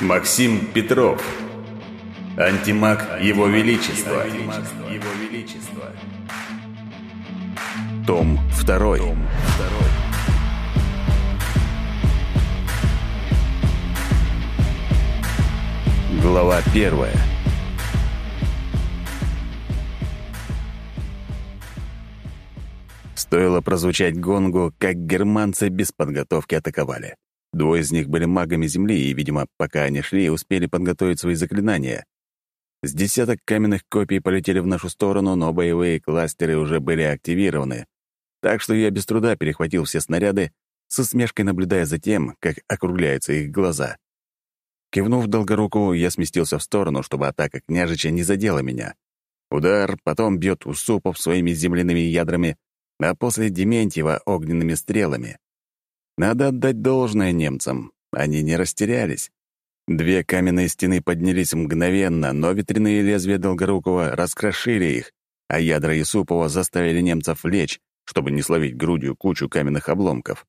Максим Петров. Антимаг Его Величества. Том 2. Глава 1. Стоило прозвучать гонгу, как германцы без подготовки атаковали. Двое из них были магами Земли, и, видимо, пока они шли, успели подготовить свои заклинания. С десяток каменных копий полетели в нашу сторону, но боевые кластеры уже были активированы. Так что я без труда перехватил все снаряды, с усмешкой наблюдая за тем, как округляются их глаза. Кивнув Долгоруку, я сместился в сторону, чтобы атака княжича не задела меня. Удар потом бьет Усупов своими земляными ядрами, а после Дементьева — огненными стрелами. Надо отдать должное немцам. Они не растерялись. Две каменные стены поднялись мгновенно, но ветряные лезвия Долгорукова раскрошили их, а ядра Юсупова заставили немцев лечь, чтобы не словить грудью кучу каменных обломков.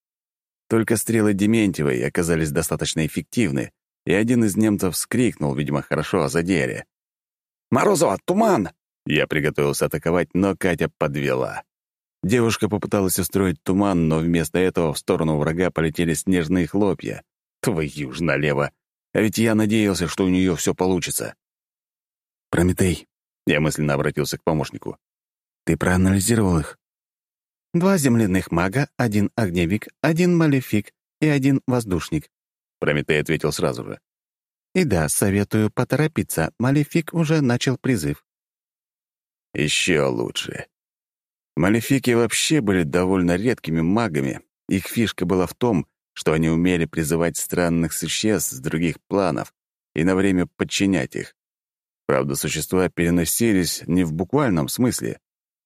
Только стрелы Дементьевой оказались достаточно эффективны, и один из немцев вскрикнул, видимо, хорошо о задере. «Морозова, туман!» Я приготовился атаковать, но Катя подвела. Девушка попыталась устроить туман, но вместо этого в сторону врага полетели снежные хлопья. Твою ж налево! А ведь я надеялся, что у нее все получится. «Прометей», — я мысленно обратился к помощнику. «Ты проанализировал их?» «Два земляных мага, один огневик, один малефик и один воздушник», — Прометей ответил сразу же. «И да, советую поторопиться, малефик уже начал призыв». «Еще лучше. Малефики вообще были довольно редкими магами. Их фишка была в том, что они умели призывать странных существ с других планов и на время подчинять их. Правда, существа переносились не в буквальном смысле.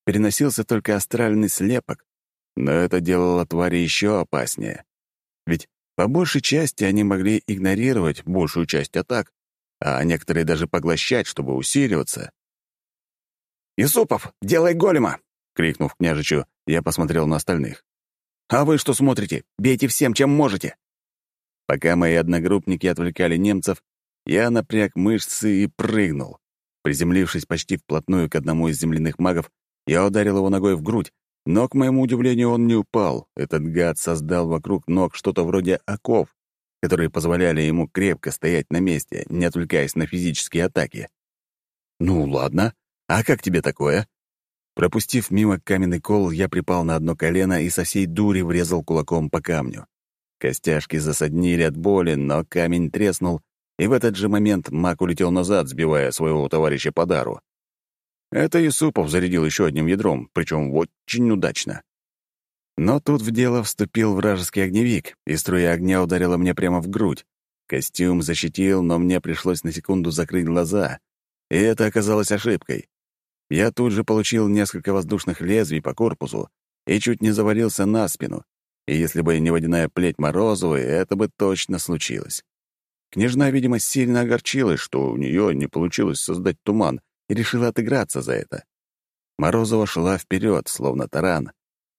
Переносился только астральный слепок. Но это делало твари еще опаснее. Ведь по большей части они могли игнорировать большую часть атак, а некоторые даже поглощать, чтобы усиливаться. «Юсупов, делай голема!» Крикнув княжичу, я посмотрел на остальных. «А вы что смотрите? Бейте всем, чем можете!» Пока мои одногруппники отвлекали немцев, я напряг мышцы и прыгнул. Приземлившись почти вплотную к одному из земляных магов, я ударил его ногой в грудь, но, к моему удивлению, он не упал. Этот гад создал вокруг ног что-то вроде оков, которые позволяли ему крепко стоять на месте, не отвлекаясь на физические атаки. «Ну, ладно. А как тебе такое?» Пропустив мимо каменный кол, я припал на одно колено и со всей дури врезал кулаком по камню. Костяшки засаднили от боли, но камень треснул, и в этот же момент маг улетел назад, сбивая своего товарища по дару. Это Юсупов зарядил еще одним ядром, причем очень удачно. Но тут в дело вступил вражеский огневик, и струя огня ударила мне прямо в грудь. Костюм защитил, но мне пришлось на секунду закрыть глаза, и это оказалось ошибкой. Я тут же получил несколько воздушных лезвий по корпусу и чуть не завалился на спину. И если бы не водяная плеть Морозовой, это бы точно случилось. Княжна, видимо, сильно огорчилась, что у нее не получилось создать туман, и решила отыграться за это. Морозова шла вперед, словно таран,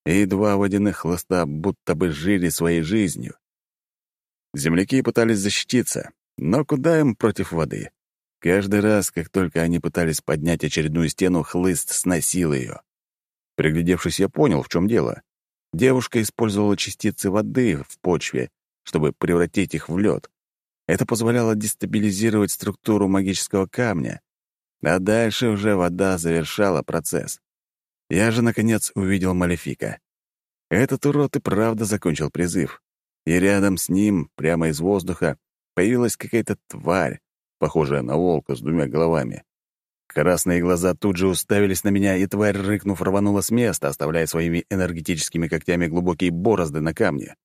и два водяных хлыста будто бы жили своей жизнью. Земляки пытались защититься, но куда им против воды? Каждый раз, как только они пытались поднять очередную стену, хлыст сносил ее. Приглядевшись, я понял, в чем дело. Девушка использовала частицы воды в почве, чтобы превратить их в лед. Это позволяло дестабилизировать структуру магического камня, а дальше уже вода завершала процесс. Я же, наконец, увидел Малефика. Этот урод и правда закончил призыв. И рядом с ним, прямо из воздуха, появилась какая-то тварь, похожая на волка с двумя головами. Красные глаза тут же уставились на меня, и тварь, рыкнув, рванула с места, оставляя своими энергетическими когтями глубокие борозды на камне.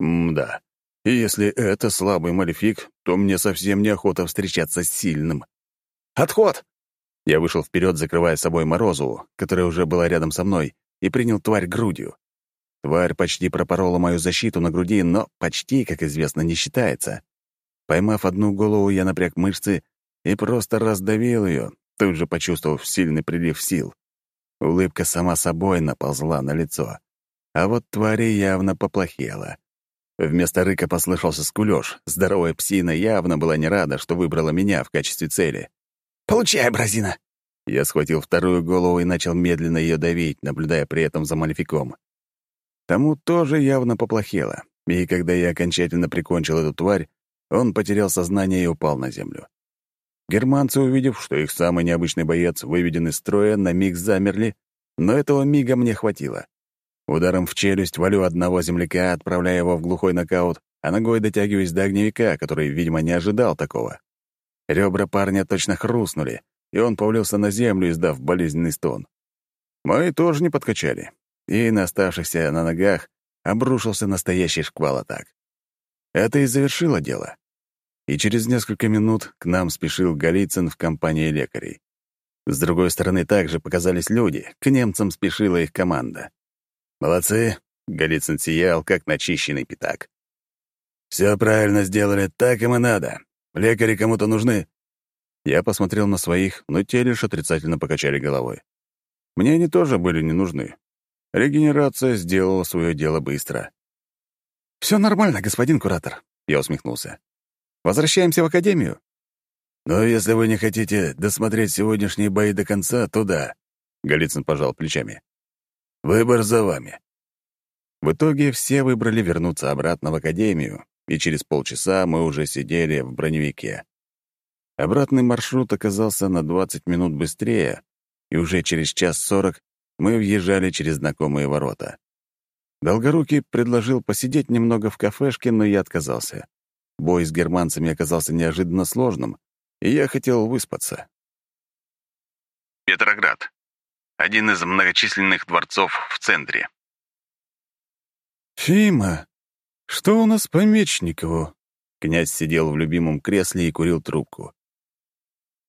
Мда. И если это слабый малефик, то мне совсем неохота встречаться с сильным. «Отход!» Я вышел вперед, закрывая собой Морозову, которая уже была рядом со мной, и принял тварь грудью. Тварь почти пропорола мою защиту на груди, но почти, как известно, не считается. Поймав одну голову, я напряг мышцы и просто раздавил ее, тут же почувствовав сильный прилив сил. Улыбка сама собой наползла на лицо. А вот твари явно поплохела. Вместо рыка послышался скулёж. Здоровая псина явно была не рада, что выбрала меня в качестве цели. «Получай, бразина!» Я схватил вторую голову и начал медленно ее давить, наблюдая при этом за малефиком. Тому тоже явно поплохело, и когда я окончательно прикончил эту тварь, он потерял сознание и упал на землю. Германцы, увидев, что их самый необычный боец выведен из строя, на миг замерли, но этого мига мне хватило. Ударом в челюсть валю одного земляка, отправляя его в глухой нокаут, а ногой дотягиваюсь до огневика, который, видимо, не ожидал такого. Ребра парня точно хрустнули, и он повалился на землю, издав болезненный стон. Мои тоже не подкачали, и на оставшихся на ногах обрушился настоящий шквал атак. Это и завершило дело. И через несколько минут к нам спешил Голицын в компании лекарей. С другой стороны также показались люди, к немцам спешила их команда. «Молодцы!» — Голицын сиял, как начищенный пятак. «Все правильно сделали, так им и надо. Лекари кому-то нужны?» Я посмотрел на своих, но те лишь отрицательно покачали головой. Мне они тоже были не нужны. Регенерация сделала свое дело быстро. «Все нормально, господин куратор», — я усмехнулся. «Возвращаемся в академию?» «Но если вы не хотите досмотреть сегодняшние бои до конца, то да», — Голицын пожал плечами. «Выбор за вами». В итоге все выбрали вернуться обратно в академию, и через полчаса мы уже сидели в броневике. Обратный маршрут оказался на 20 минут быстрее, и уже через час сорок мы въезжали через знакомые ворота. Долгорукий предложил посидеть немного в кафешке, но я отказался. Бой с германцами оказался неожиданно сложным, и я хотел выспаться. Петроград. Один из многочисленных дворцов в центре. «Фима, что у нас по Мечникову?» Князь сидел в любимом кресле и курил трубку.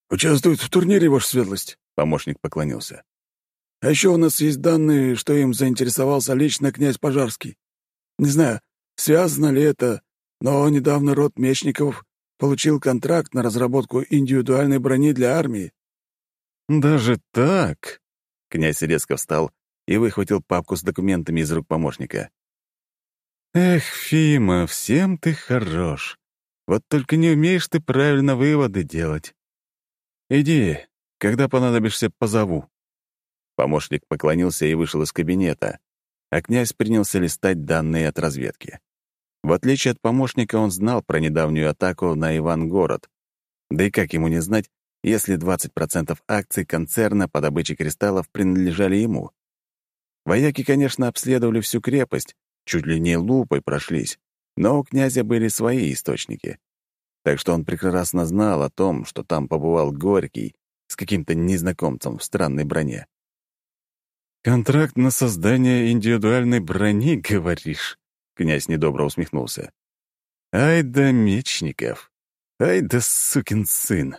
«Участвует в турнире, Ваша Светлость», — помощник поклонился. А еще у нас есть данные, что им заинтересовался лично князь Пожарский. Не знаю, связано ли это, но недавно род Мечников получил контракт на разработку индивидуальной брони для армии. «Даже так?» Князь резко встал и выхватил папку с документами из рук помощника. «Эх, Фима, всем ты хорош. Вот только не умеешь ты правильно выводы делать. Иди, когда понадобишься, позову». Помощник поклонился и вышел из кабинета, а князь принялся листать данные от разведки. В отличие от помощника, он знал про недавнюю атаку на Ивангород. Да и как ему не знать, если 20% акций концерна по добыче кристаллов принадлежали ему? Вояки, конечно, обследовали всю крепость, чуть ли не лупой прошлись, но у князя были свои источники. Так что он прекрасно знал о том, что там побывал Горький с каким-то незнакомцем в странной броне. «Контракт на создание индивидуальной брони, говоришь?» Князь недобро усмехнулся. «Ай да Мечников! Ай да сукин сын!»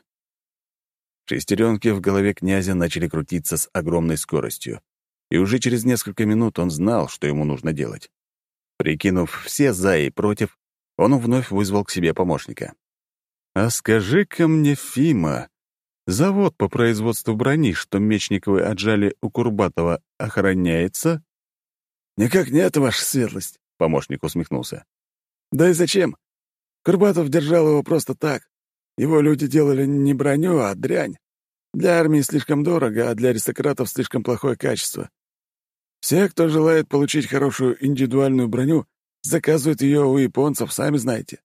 Шестеренки в голове князя начали крутиться с огромной скоростью, и уже через несколько минут он знал, что ему нужно делать. Прикинув все «за» и «против», он вновь вызвал к себе помощника. «А скажи-ка мне, Фима, Завод по производству брони, что Мечниковы отжали у Курбатова, охраняется?» «Никак нет, ваша светлость», — помощник усмехнулся. «Да и зачем? Курбатов держал его просто так. Его люди делали не броню, а дрянь. Для армии слишком дорого, а для аристократов слишком плохое качество. Все, кто желает получить хорошую индивидуальную броню, заказывают ее у японцев, сами знаете».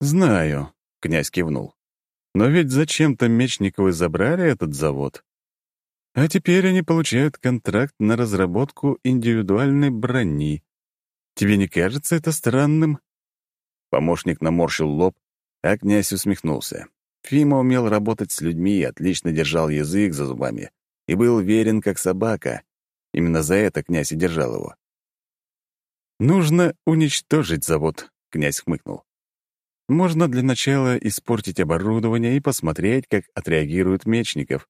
«Знаю», — князь кивнул. Но ведь зачем-то Мечниковы забрали этот завод. А теперь они получают контракт на разработку индивидуальной брони. Тебе не кажется это странным?» Помощник наморщил лоб, а князь усмехнулся. Фима умел работать с людьми, отлично держал язык за зубами и был верен, как собака. Именно за это князь и держал его. «Нужно уничтожить завод», — князь хмыкнул. Можно для начала испортить оборудование и посмотреть, как отреагируют мечников.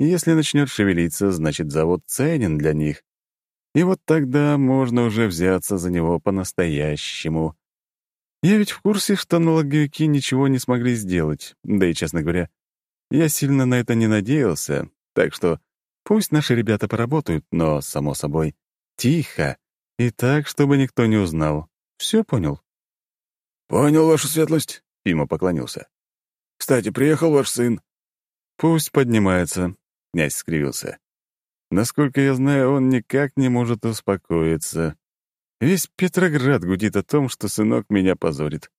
Если начнет шевелиться, значит, завод ценен для них. И вот тогда можно уже взяться за него по-настоящему. Я ведь в курсе, что налоговики ничего не смогли сделать. Да и, честно говоря, я сильно на это не надеялся. Так что пусть наши ребята поработают, но, само собой, тихо и так, чтобы никто не узнал. Все понял? «Понял, ваша светлость», — Фима поклонился. «Кстати, приехал ваш сын». «Пусть поднимается», — князь скривился. «Насколько я знаю, он никак не может успокоиться. Весь Петроград гудит о том, что сынок меня позорит».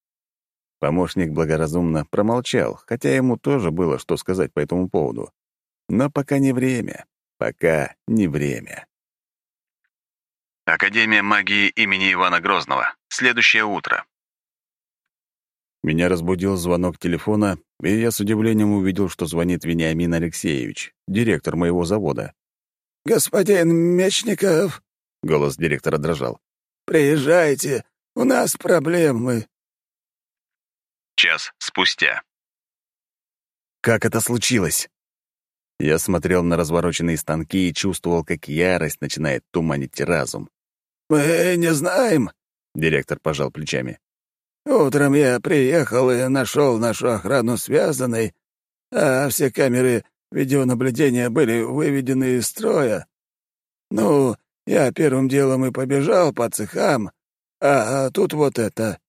Помощник благоразумно промолчал, хотя ему тоже было что сказать по этому поводу. Но пока не время. Пока не время. Академия магии имени Ивана Грозного. Следующее утро. Меня разбудил звонок телефона, и я с удивлением увидел, что звонит Вениамин Алексеевич, директор моего завода. «Господин Мечников», — голос директора дрожал, — «приезжайте, у нас проблемы». Час спустя. «Как это случилось?» Я смотрел на развороченные станки и чувствовал, как ярость начинает туманить разум. «Мы не знаем», — директор пожал плечами. «Утром я приехал и нашел нашу охрану связанной, а все камеры видеонаблюдения были выведены из строя. Ну, я первым делом и побежал по цехам, а тут вот это.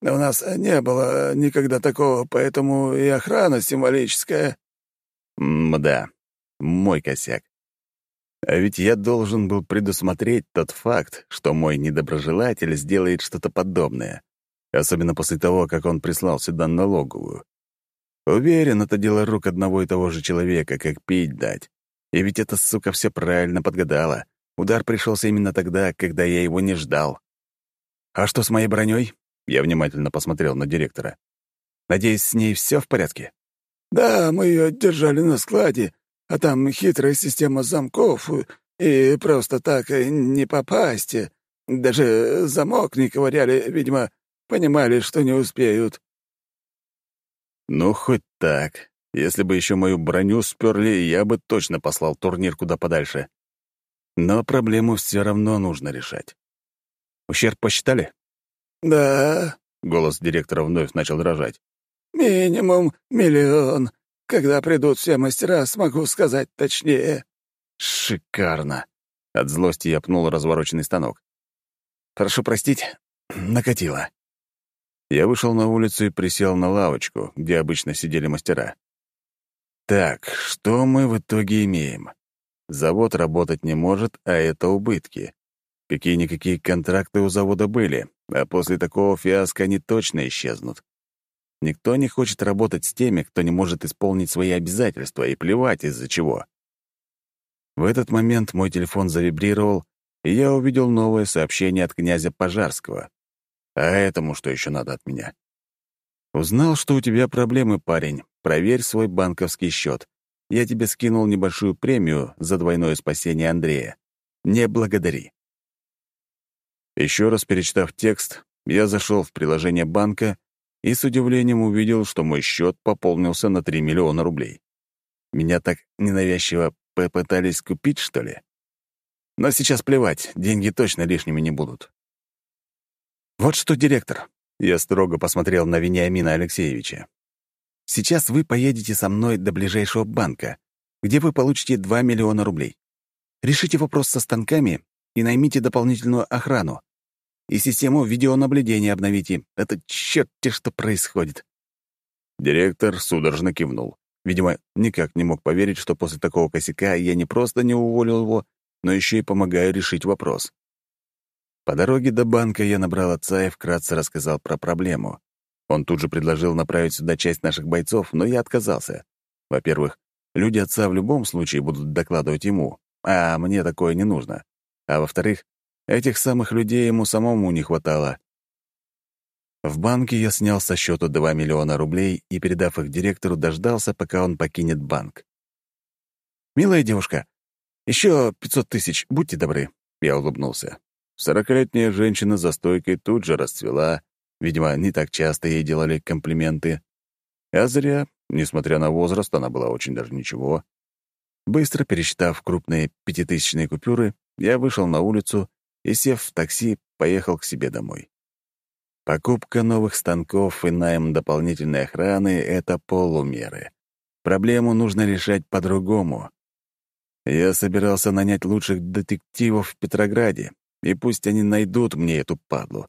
У нас не было никогда такого, поэтому и охрана символическая». Мда, мой косяк. А ведь я должен был предусмотреть тот факт, что мой недоброжелатель сделает что-то подобное, особенно после того, как он прислал сюда налоговую. Уверен, это дело рук одного и того же человека, как пить дать. И ведь эта сука все правильно подгадала. Удар пришелся именно тогда, когда я его не ждал. «А что с моей броней? Я внимательно посмотрел на директора. «Надеюсь, с ней все в порядке?» «Да, мы ее держали на складе, а там хитрая система замков, и просто так не попасть. Даже замок не ковыряли, видимо, понимали, что не успеют». «Ну, хоть так. Если бы еще мою броню сперли, я бы точно послал турнир куда подальше. Но проблему все равно нужно решать. Ущерб посчитали?» «Да», — голос директора вновь начал дрожать. «Минимум миллион. Когда придут все мастера, смогу сказать точнее». «Шикарно!» — от злости я пнул развороченный станок. «Прошу простить, накатило». Я вышел на улицу и присел на лавочку, где обычно сидели мастера. Так, что мы в итоге имеем? Завод работать не может, а это убытки. Какие-никакие контракты у завода были, а после такого фиаско они точно исчезнут. Никто не хочет работать с теми, кто не может исполнить свои обязательства, и плевать из-за чего. В этот момент мой телефон завибрировал, и я увидел новое сообщение от князя Пожарского. А этому что еще надо от меня? Узнал, что у тебя проблемы, парень. Проверь свой банковский счет. Я тебе скинул небольшую премию за двойное спасение Андрея. Не благодари. Еще раз перечитав текст, я зашел в приложение банка и с удивлением увидел, что мой счет пополнился на 3 миллиона рублей. Меня так ненавязчиво попытались купить, что ли? Но сейчас плевать, деньги точно лишними не будут. «Вот что, директор», — я строго посмотрел на Вениамина Алексеевича. «Сейчас вы поедете со мной до ближайшего банка, где вы получите 2 миллиона рублей. Решите вопрос со станками и наймите дополнительную охрану. И систему видеонаблюдения обновите. Это черт-те что происходит». Директор судорожно кивнул. Видимо, никак не мог поверить, что после такого косяка я не просто не уволил его, но еще и помогаю решить вопрос. По дороге до банка я набрал отца и вкратце рассказал про проблему. Он тут же предложил направить сюда часть наших бойцов, но я отказался. Во-первых, люди отца в любом случае будут докладывать ему, а мне такое не нужно. А во-вторых, Этих самых людей ему самому не хватало. В банке я снял со счета 2 миллиона рублей и, передав их директору, дождался, пока он покинет банк. «Милая девушка, еще 500 тысяч, будьте добры», — я улыбнулся. Сорокалетняя женщина за стойкой тут же расцвела, видимо, не так часто ей делали комплименты. А зря, несмотря на возраст, она была очень даже ничего. Быстро пересчитав крупные пятитысячные купюры, я вышел на улицу и, сев в такси, поехал к себе домой. Покупка новых станков и найм дополнительной охраны — это полумеры. Проблему нужно решать по-другому. Я собирался нанять лучших детективов в Петрограде, и пусть они найдут мне эту падлу.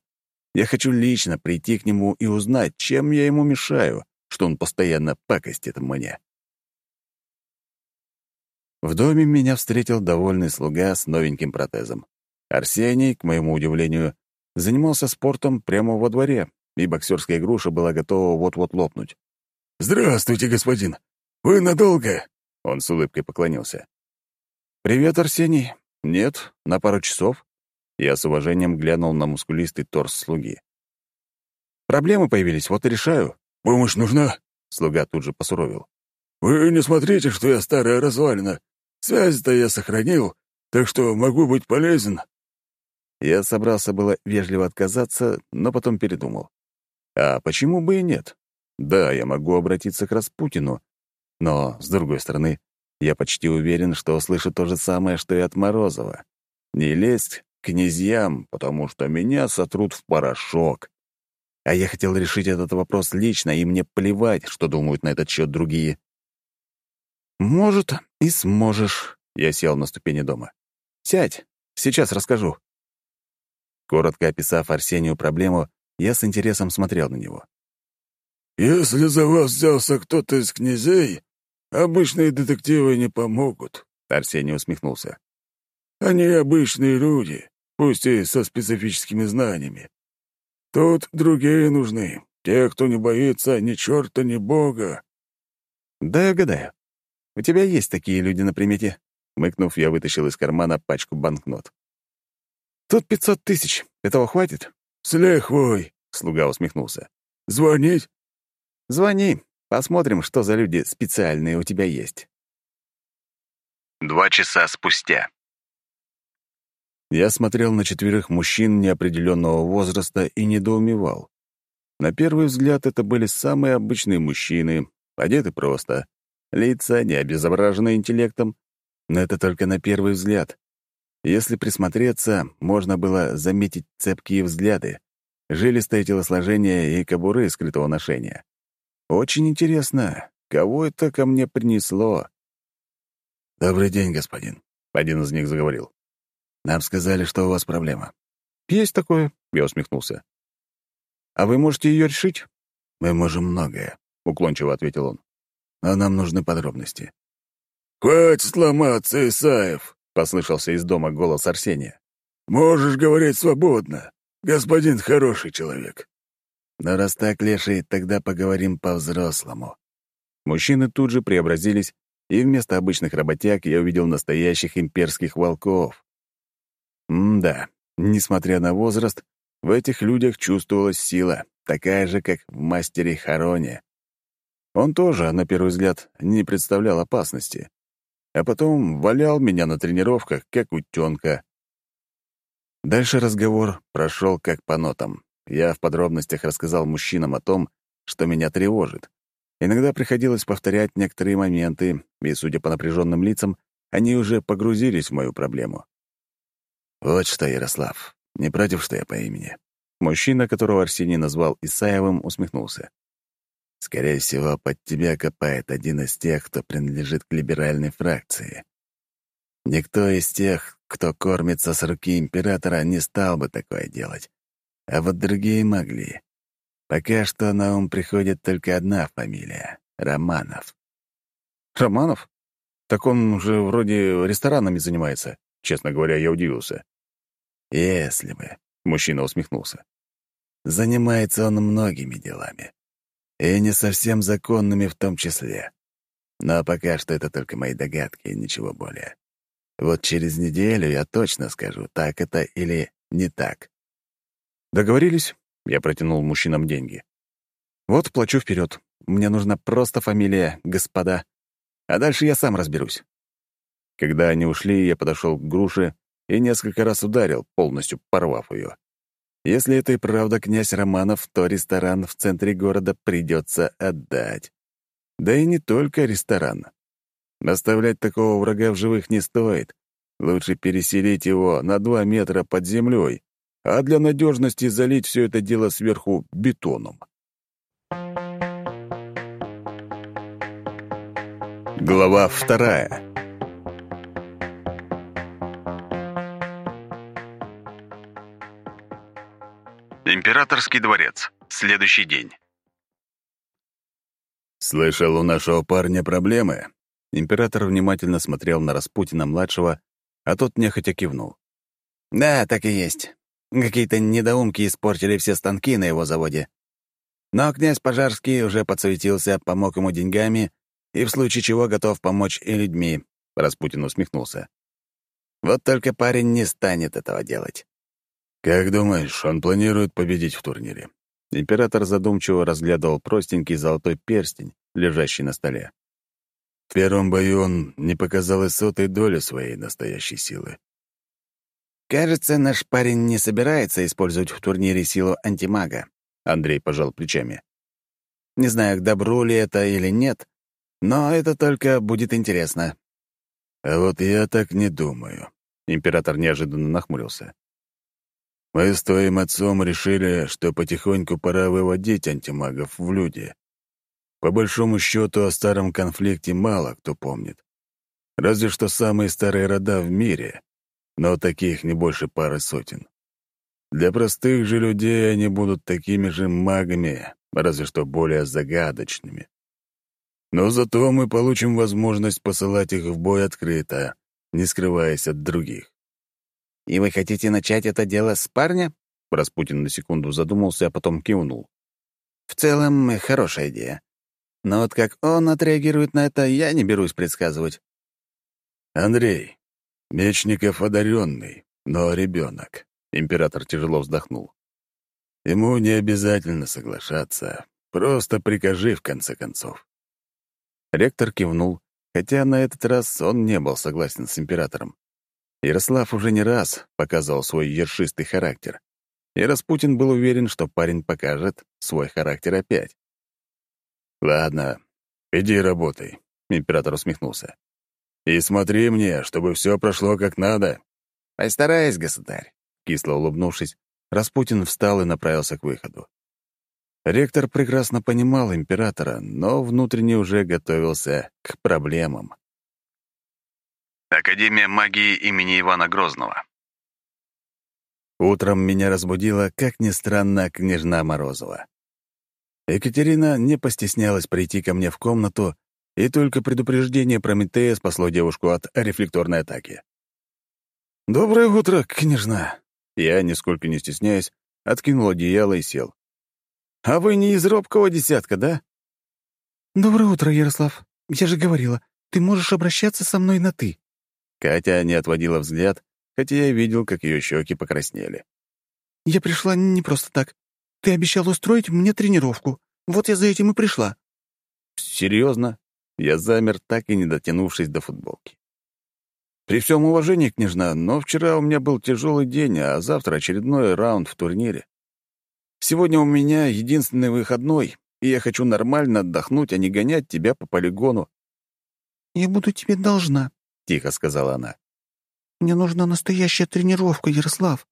Я хочу лично прийти к нему и узнать, чем я ему мешаю, что он постоянно пакостит мне. В доме меня встретил довольный слуга с новеньким протезом. Арсений, к моему удивлению, занимался спортом прямо во дворе, и боксерская груша была готова вот-вот лопнуть. «Здравствуйте, господин! Вы надолго?» Он с улыбкой поклонился. «Привет, Арсений. Нет, на пару часов». Я с уважением глянул на мускулистый торс слуги. «Проблемы появились, вот и решаю». «Помощь нужна?» Слуга тут же посуровил. «Вы не смотрите, что я старая развалина. Связь-то я сохранил, так что могу быть полезен». Я собрался было вежливо отказаться, но потом передумал. А почему бы и нет? Да, я могу обратиться к Распутину, но, с другой стороны, я почти уверен, что услышу то же самое, что и от Морозова. Не лезть князьям, потому что меня сотрут в порошок. А я хотел решить этот вопрос лично, и мне плевать, что думают на этот счет другие. «Может, и сможешь», — я сел на ступени дома. «Сядь, сейчас расскажу». Коротко описав Арсению проблему, я с интересом смотрел на него. «Если за вас взялся кто-то из князей, обычные детективы не помогут», — Арсений усмехнулся. «Они обычные люди, пусть и со специфическими знаниями. Тут другие нужны, те, кто не боится ни черта, ни бога». «Да я гадаю. У тебя есть такие люди на примете?» Мыкнув, я вытащил из кармана пачку банкнот. «Тут пятьсот тысяч. Этого хватит?» «С лихвой», — слуга усмехнулся. «Звонить?» «Звони. Посмотрим, что за люди специальные у тебя есть». Два часа спустя. Я смотрел на четверых мужчин неопределенного возраста и недоумевал. На первый взгляд это были самые обычные мужчины, одеты просто, лица не обезображены интеллектом, но это только на первый взгляд. Если присмотреться, можно было заметить цепкие взгляды, жилистое телосложение и кобуры скрытого ношения. Очень интересно, кого это ко мне принесло? «Добрый день, господин», — один из них заговорил. «Нам сказали, что у вас проблема». «Есть такое», — я усмехнулся. «А вы можете ее решить?» «Мы можем многое», — уклончиво ответил он. «Но нам нужны подробности». «Хватит ломаться, Исаев!» — послышался из дома голос Арсения. «Можешь говорить свободно. Господин хороший человек». «Но раз так, Леший, тогда поговорим по-взрослому». Мужчины тут же преобразились, и вместо обычных работяг я увидел настоящих имперских волков. М-да, несмотря на возраст, в этих людях чувствовалась сила, такая же, как в мастере Хароне. Он тоже, на первый взгляд, не представлял опасности а потом валял меня на тренировках, как утенка. Дальше разговор прошел как по нотам. Я в подробностях рассказал мужчинам о том, что меня тревожит. Иногда приходилось повторять некоторые моменты, и, судя по напряженным лицам, они уже погрузились в мою проблему. «Вот что, Ярослав, не против, что я по имени?» Мужчина, которого Арсений назвал Исаевым, усмехнулся. Скорее всего, под тебя копает один из тех, кто принадлежит к либеральной фракции. Никто из тех, кто кормится с руки императора, не стал бы такое делать. А вот другие могли. Пока что на ум приходит только одна фамилия — Романов. Романов? Так он уже вроде ресторанами занимается. Честно говоря, я удивился. Если бы, — мужчина усмехнулся. Занимается он многими делами. И не совсем законными в том числе. Но пока что это только мои догадки и ничего более. Вот через неделю я точно скажу, так это или не так. Договорились? Я протянул мужчинам деньги. Вот плачу вперед. Мне нужна просто фамилия, господа. А дальше я сам разберусь. Когда они ушли, я подошел к груше и несколько раз ударил, полностью порвав ее. Если это и правда князь Романов, то ресторан в центре города придется отдать. Да и не только ресторан. Оставлять такого врага в живых не стоит. Лучше переселить его на два метра под землей, а для надежности залить все это дело сверху бетоном. Глава вторая. Императорский дворец. Следующий день. «Слышал, у нашего парня проблемы?» Император внимательно смотрел на Распутина-младшего, а тот нехотя кивнул. «Да, так и есть. Какие-то недоумки испортили все станки на его заводе. Но князь Пожарский уже подсуетился, помог ему деньгами и в случае чего готов помочь и людьми», — Распутин усмехнулся. «Вот только парень не станет этого делать». «Как думаешь, он планирует победить в турнире?» Император задумчиво разглядывал простенький золотой перстень, лежащий на столе. В первом бою он не показал и сотой доли своей настоящей силы. «Кажется, наш парень не собирается использовать в турнире силу антимага», — Андрей пожал плечами. «Не знаю, к добру ли это или нет, но это только будет интересно». «А вот я так не думаю», — император неожиданно нахмурился. «Мы с твоим отцом решили, что потихоньку пора выводить антимагов в люди. По большому счету, о старом конфликте мало кто помнит. Разве что самые старые рода в мире, но таких не больше пары сотен. Для простых же людей они будут такими же магами, разве что более загадочными. Но зато мы получим возможность посылать их в бой открыто, не скрываясь от других. «И вы хотите начать это дело с парня?» Распутин на секунду задумался, а потом кивнул. «В целом, хорошая идея. Но вот как он отреагирует на это, я не берусь предсказывать». «Андрей, Мечников одаренный, но ребенок. Император тяжело вздохнул. Ему не обязательно соглашаться. Просто прикажи, в конце концов. Ректор кивнул, хотя на этот раз он не был согласен с императором. Ярослав уже не раз показывал свой ершистый характер, и Распутин был уверен, что парень покажет свой характер опять. «Ладно, иди работай», — император усмехнулся. И смотри мне, чтобы все прошло как надо». «Постараюсь, государь», — кисло улыбнувшись, Распутин встал и направился к выходу. Ректор прекрасно понимал императора, но внутренне уже готовился к проблемам. Академия магии имени Ивана Грозного. Утром меня разбудила, как ни странно, княжна Морозова. Екатерина не постеснялась прийти ко мне в комнату и только предупреждение Прометея спасло девушку от рефлекторной атаки. «Доброе утро, княжна!» Я, нисколько не стесняясь, откинул одеяло и сел. «А вы не из робкого десятка, да?» «Доброе утро, Ярослав. Я же говорила, ты можешь обращаться со мной на «ты». Катя не отводила взгляд, хотя я видел, как ее щеки покраснели. «Я пришла не просто так. Ты обещал устроить мне тренировку. Вот я за этим и пришла». «Серьезно?» Я замер, так и не дотянувшись до футболки. При всем уважении, княжна, но вчера у меня был тяжелый день, а завтра очередной раунд в турнире. Сегодня у меня единственный выходной, и я хочу нормально отдохнуть, а не гонять тебя по полигону. «Я буду тебе должна», — тихо сказала она. «Мне нужна настоящая тренировка, Ярослав.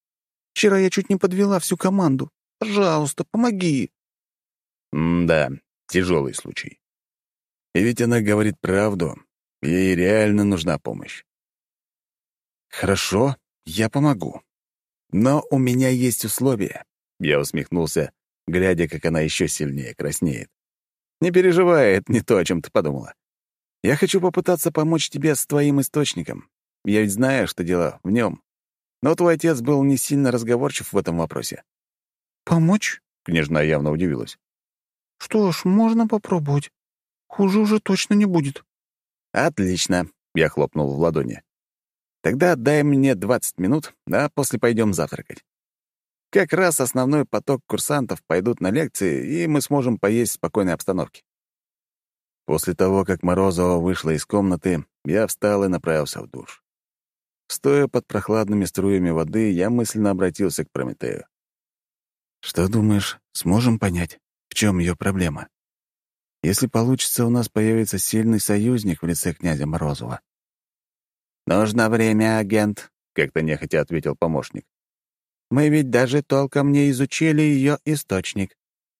Вчера я чуть не подвела всю команду. Пожалуйста, помоги». М-да, тяжелый случай. И ведь она говорит правду. Ей реально нужна помощь. «Хорошо, я помогу. Но у меня есть условия». Я усмехнулся, глядя, как она еще сильнее краснеет. «Не переживай, это не то, о чем ты подумала. Я хочу попытаться помочь тебе с твоим источником. Я ведь знаю, что дело в нем. Но твой отец был не сильно разговорчив в этом вопросе». «Помочь?» — княжна явно удивилась. «Что ж, можно попробовать. Хуже уже точно не будет». «Отлично», — я хлопнул в ладони. «Тогда дай мне 20 минут, а после пойдем завтракать. Как раз основной поток курсантов пойдут на лекции, и мы сможем поесть в спокойной обстановке». После того, как Морозова вышла из комнаты, я встал и направился в душ. Стоя под прохладными струями воды, я мысленно обратился к Прометею. «Что думаешь, сможем понять, в чем ее проблема?» Если получится, у нас появится сильный союзник в лице князя Морозова. «Нужно время, агент», — как-то нехотя ответил помощник. «Мы ведь даже толком не изучили ее источник,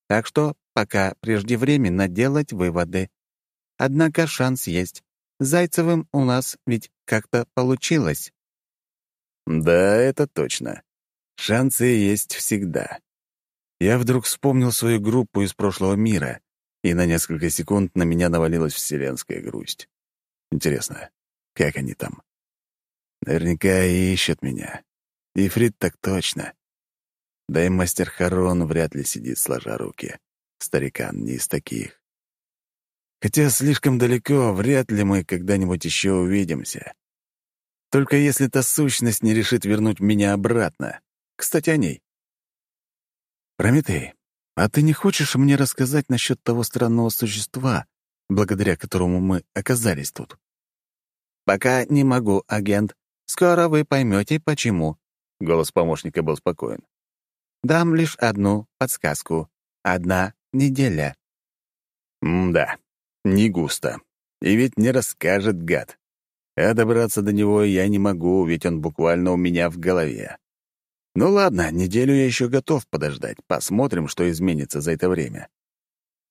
так что пока преждевременно делать выводы. Однако шанс есть. Зайцевым у нас ведь как-то получилось». «Да, это точно. Шансы есть всегда. я вдруг вспомнил свою группу из прошлого мира, и на несколько секунд на меня навалилась вселенская грусть. Интересно, как они там? Наверняка ищут меня. Ифрит так точно. Да и мастер Харон вряд ли сидит сложа руки. Старикан не из таких. Хотя слишком далеко, вряд ли мы когда-нибудь еще увидимся. Только если та сущность не решит вернуть меня обратно. Кстати, о ней. Прометей, а ты не хочешь мне рассказать насчет того странного существа, благодаря которому мы оказались тут? Пока не могу, агент. Скоро вы поймете, почему. Голос помощника был спокоен. Дам лишь одну подсказку. Одна неделя. М-да, не густо. И ведь не расскажет гад. А добраться до него я не могу, ведь он буквально у меня в голове. Ну ладно, неделю я еще готов подождать. Посмотрим, что изменится за это время.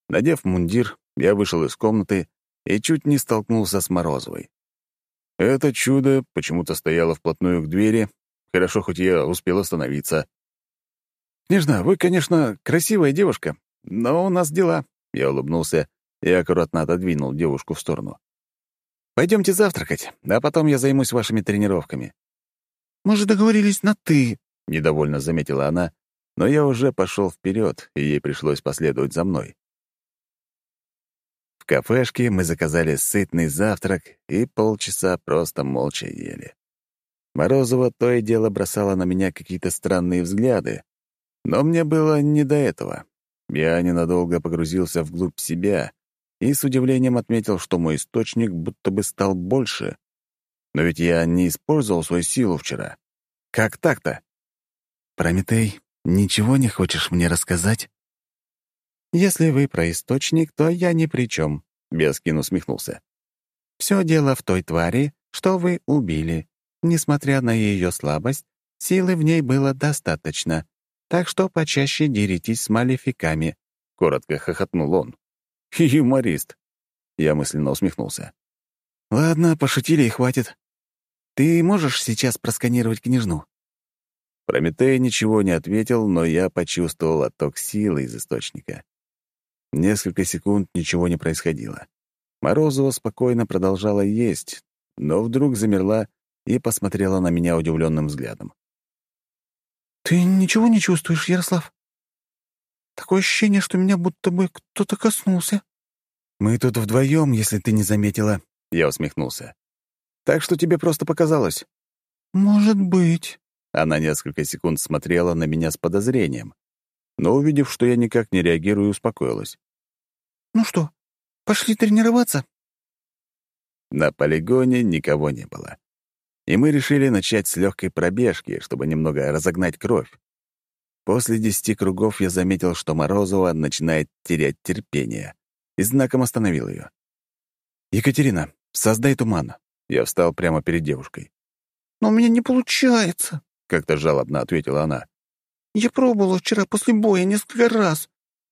Надев мундир, я вышел из комнаты и чуть не столкнулся с Морозовой. Это чудо почему-то стояло вплотную к двери. Хорошо, хоть я успел остановиться. «Княжна, вы, конечно, красивая девушка, но у нас дела». Я улыбнулся и аккуратно отодвинул девушку в сторону. Пойдемте завтракать, а потом я займусь вашими тренировками». «Мы же договорились на «ты», — недовольно заметила она, но я уже пошел вперед, и ей пришлось последовать за мной. В кафешке мы заказали сытный завтрак и полчаса просто молча ели. Морозова то и дело бросала на меня какие-то странные взгляды, но мне было не до этого. Я ненадолго погрузился вглубь себя и с удивлением отметил, что мой источник будто бы стал больше. Но ведь я не использовал свою силу вчера. Как так-то? «Прометей, ничего не хочешь мне рассказать?» «Если вы про источник, то я ни при чем», — Бескин усмехнулся. «Все дело в той твари, что вы убили. Несмотря на ее слабость, силы в ней было достаточно. Так что почаще деритесь с малефиками», — коротко хохотнул он. «Юморист», — я мысленно усмехнулся. «Ладно, пошутили и хватит. Ты можешь сейчас просканировать княжну?» Прометей ничего не ответил, но я почувствовал отток силы из источника. Несколько секунд ничего не происходило. Морозова спокойно продолжала есть, но вдруг замерла и посмотрела на меня удивленным взглядом. «Ты ничего не чувствуешь, Ярослав? Такое ощущение, что меня будто бы кто-то коснулся». «Мы тут вдвоем, если ты не заметила», — я усмехнулся. «Так что тебе просто показалось». «Может быть». Она несколько секунд смотрела на меня с подозрением, но, увидев, что я никак не реагирую, успокоилась. «Ну что, пошли тренироваться?» На полигоне никого не было и мы решили начать с легкой пробежки, чтобы немного разогнать кровь. После десяти кругов я заметил, что Морозова начинает терять терпение, и знаком остановил ее. «Екатерина, создай туман». Я встал прямо перед девушкой. «Но у меня не получается», — как-то жалобно ответила она. «Я пробовала вчера после боя несколько раз,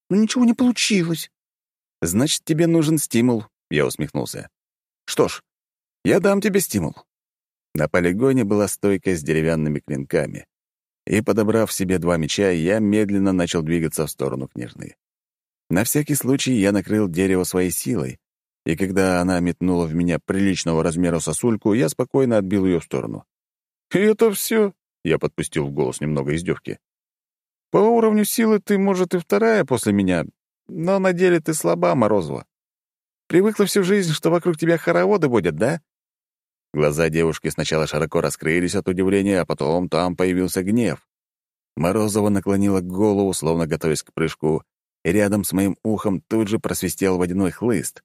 но ничего не получилось». «Значит, тебе нужен стимул», — я усмехнулся. «Что ж, я дам тебе стимул. На полигоне была стойка с деревянными клинками. И, подобрав себе два меча, я медленно начал двигаться в сторону княжны. На всякий случай я накрыл дерево своей силой, и когда она метнула в меня приличного размера сосульку, я спокойно отбил ее в сторону. «И это все?» — я подпустил в голос немного издевки. «По уровню силы ты, может, и вторая после меня, но на деле ты слаба, Морозова. Привыкла всю жизнь, что вокруг тебя хороводы водят, да? Глаза девушки сначала широко раскрылись от удивления, а потом там появился гнев. Морозова наклонила голову, словно готовясь к прыжку, и рядом с моим ухом тут же просвистел водяной хлыст.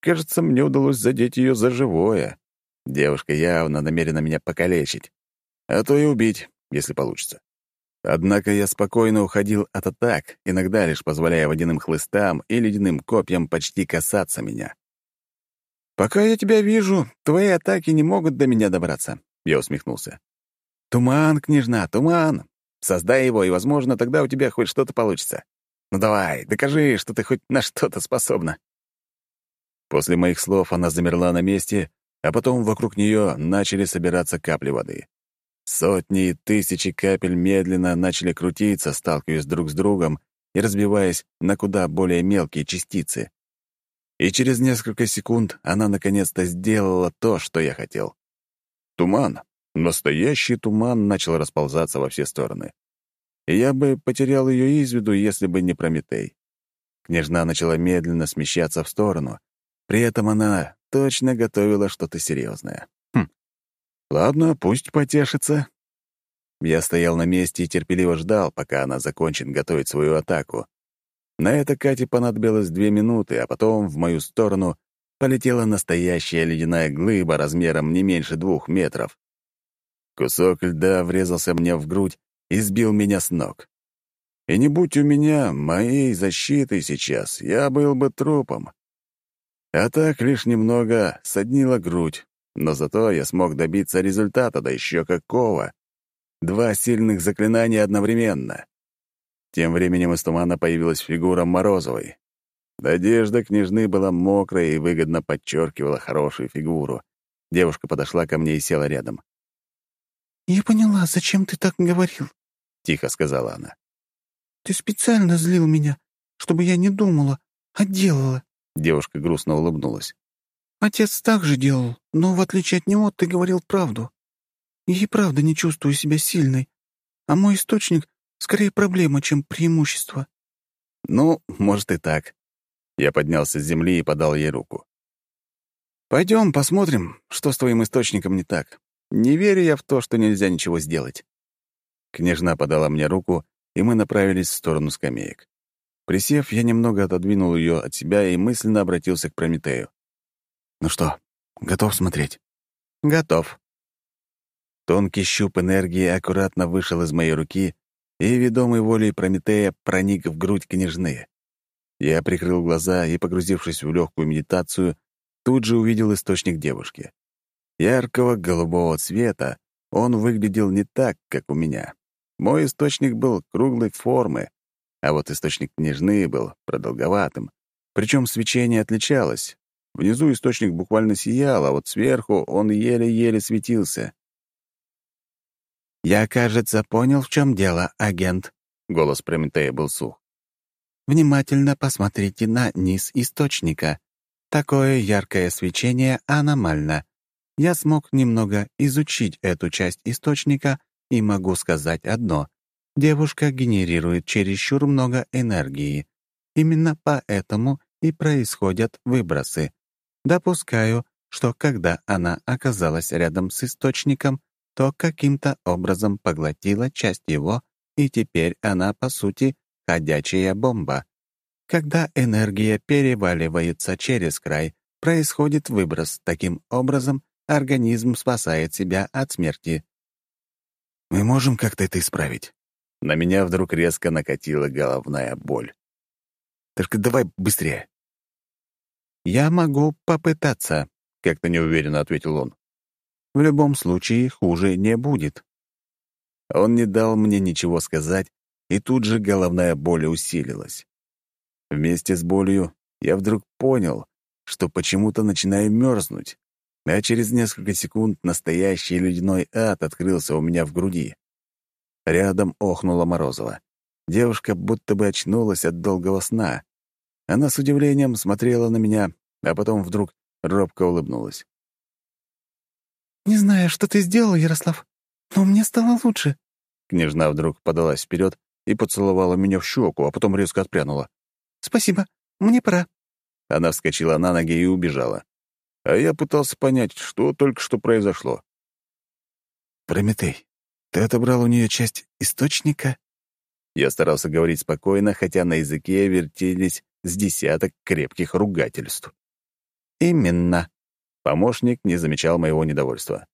Кажется, мне удалось задеть ее за живое. Девушка явно намерена меня покалечить, а то и убить, если получится. Однако я спокойно уходил от атак, иногда лишь позволяя водяным хлыстам и ледяным копьям почти касаться меня. «Пока я тебя вижу, твои атаки не могут до меня добраться», — я усмехнулся. «Туман, княжна, туман! Создай его, и, возможно, тогда у тебя хоть что-то получится. Ну давай, докажи, что ты хоть на что-то способна». После моих слов она замерла на месте, а потом вокруг нее начали собираться капли воды. Сотни и тысячи капель медленно начали крутиться, сталкиваясь друг с другом и разбиваясь на куда более мелкие частицы. И через несколько секунд она наконец-то сделала то, что я хотел. Туман, настоящий туман, начал расползаться во все стороны. И я бы потерял ее из виду, если бы не Прометей. Княжна начала медленно смещаться в сторону. При этом она точно готовила что-то серьезное. Хм. Ладно, пусть потешится. Я стоял на месте и терпеливо ждал, пока она закончит готовить свою атаку. На это Кате понадобилось две минуты, а потом в мою сторону полетела настоящая ледяная глыба размером не меньше двух метров. Кусок льда врезался мне в грудь и сбил меня с ног. И не будь у меня моей защиты сейчас, я был бы трупом. А так лишь немного соднила грудь, но зато я смог добиться результата, да еще какого. Два сильных заклинания одновременно. Тем временем из тумана появилась фигура Морозовой. Одежда княжны была мокрая и выгодно подчеркивала хорошую фигуру. Девушка подошла ко мне и села рядом. «Я поняла, зачем ты так говорил», — тихо сказала она. «Ты специально злил меня, чтобы я не думала, а делала». Девушка грустно улыбнулась. «Отец так же делал, но, в отличие от него, ты говорил правду. Я и правда не чувствую себя сильной, а мой источник Скорее проблема, чем преимущество. Ну, может и так. Я поднялся с земли и подал ей руку. Пойдем посмотрим, что с твоим источником не так. Не верю я в то, что нельзя ничего сделать. Княжна подала мне руку, и мы направились в сторону скамеек. Присев, я немного отодвинул ее от себя и мысленно обратился к Прометею. «Ну что, готов смотреть?» «Готов». Тонкий щуп энергии аккуратно вышел из моей руки и, ведомый волей Прометея, проник в грудь княжны. Я прикрыл глаза и, погрузившись в легкую медитацию, тут же увидел источник девушки. Яркого голубого цвета он выглядел не так, как у меня. Мой источник был круглой формы, а вот источник княжны был продолговатым. Причем свечение отличалось. Внизу источник буквально сиял, а вот сверху он еле-еле светился. «Я, кажется, понял, в чем дело, агент», — голос Прометея был сух. «Внимательно посмотрите на низ источника. Такое яркое свечение аномально. Я смог немного изучить эту часть источника и могу сказать одно. Девушка генерирует чересчур много энергии. Именно поэтому и происходят выбросы. Допускаю, что когда она оказалась рядом с источником, то каким-то образом поглотила часть его, и теперь она, по сути, ходячая бомба. Когда энергия переваливается через край, происходит выброс. Таким образом, организм спасает себя от смерти. Мы можем как-то это исправить. На меня вдруг резко накатила головная боль. Только давай быстрее. Я могу попытаться, как-то неуверенно ответил он. В любом случае, хуже не будет. Он не дал мне ничего сказать, и тут же головная боль усилилась. Вместе с болью я вдруг понял, что почему-то начинаю мерзнуть, а через несколько секунд настоящий ледяной ад открылся у меня в груди. Рядом охнула Морозова. Девушка будто бы очнулась от долгого сна. Она с удивлением смотрела на меня, а потом вдруг робко улыбнулась. «Не знаю, что ты сделал, Ярослав, но мне стало лучше». Княжна вдруг подалась вперед и поцеловала меня в щеку, а потом резко отпрянула. «Спасибо, мне пора». Она вскочила на ноги и убежала. А я пытался понять, что только что произошло. «Прометей, ты отобрал у нее часть источника?» Я старался говорить спокойно, хотя на языке вертелись с десяток крепких ругательств. «Именно», Помощник не замечал моего недовольства.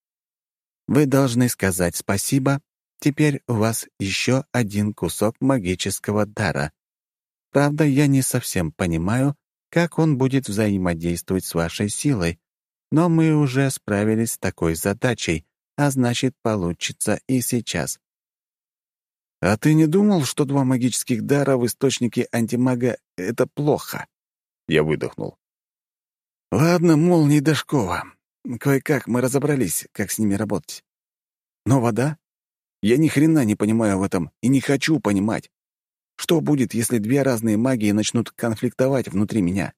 «Вы должны сказать спасибо. Теперь у вас еще один кусок магического дара. Правда, я не совсем понимаю, как он будет взаимодействовать с вашей силой, но мы уже справились с такой задачей, а значит, получится и сейчас». «А ты не думал, что два магических дара в источнике антимага — это плохо?» Я выдохнул. Ладно, молнии Дашкова. Кое-как мы разобрались, как с ними работать. Но вода Я ни хрена не понимаю в этом и не хочу понимать. Что будет, если две разные магии начнут конфликтовать внутри меня?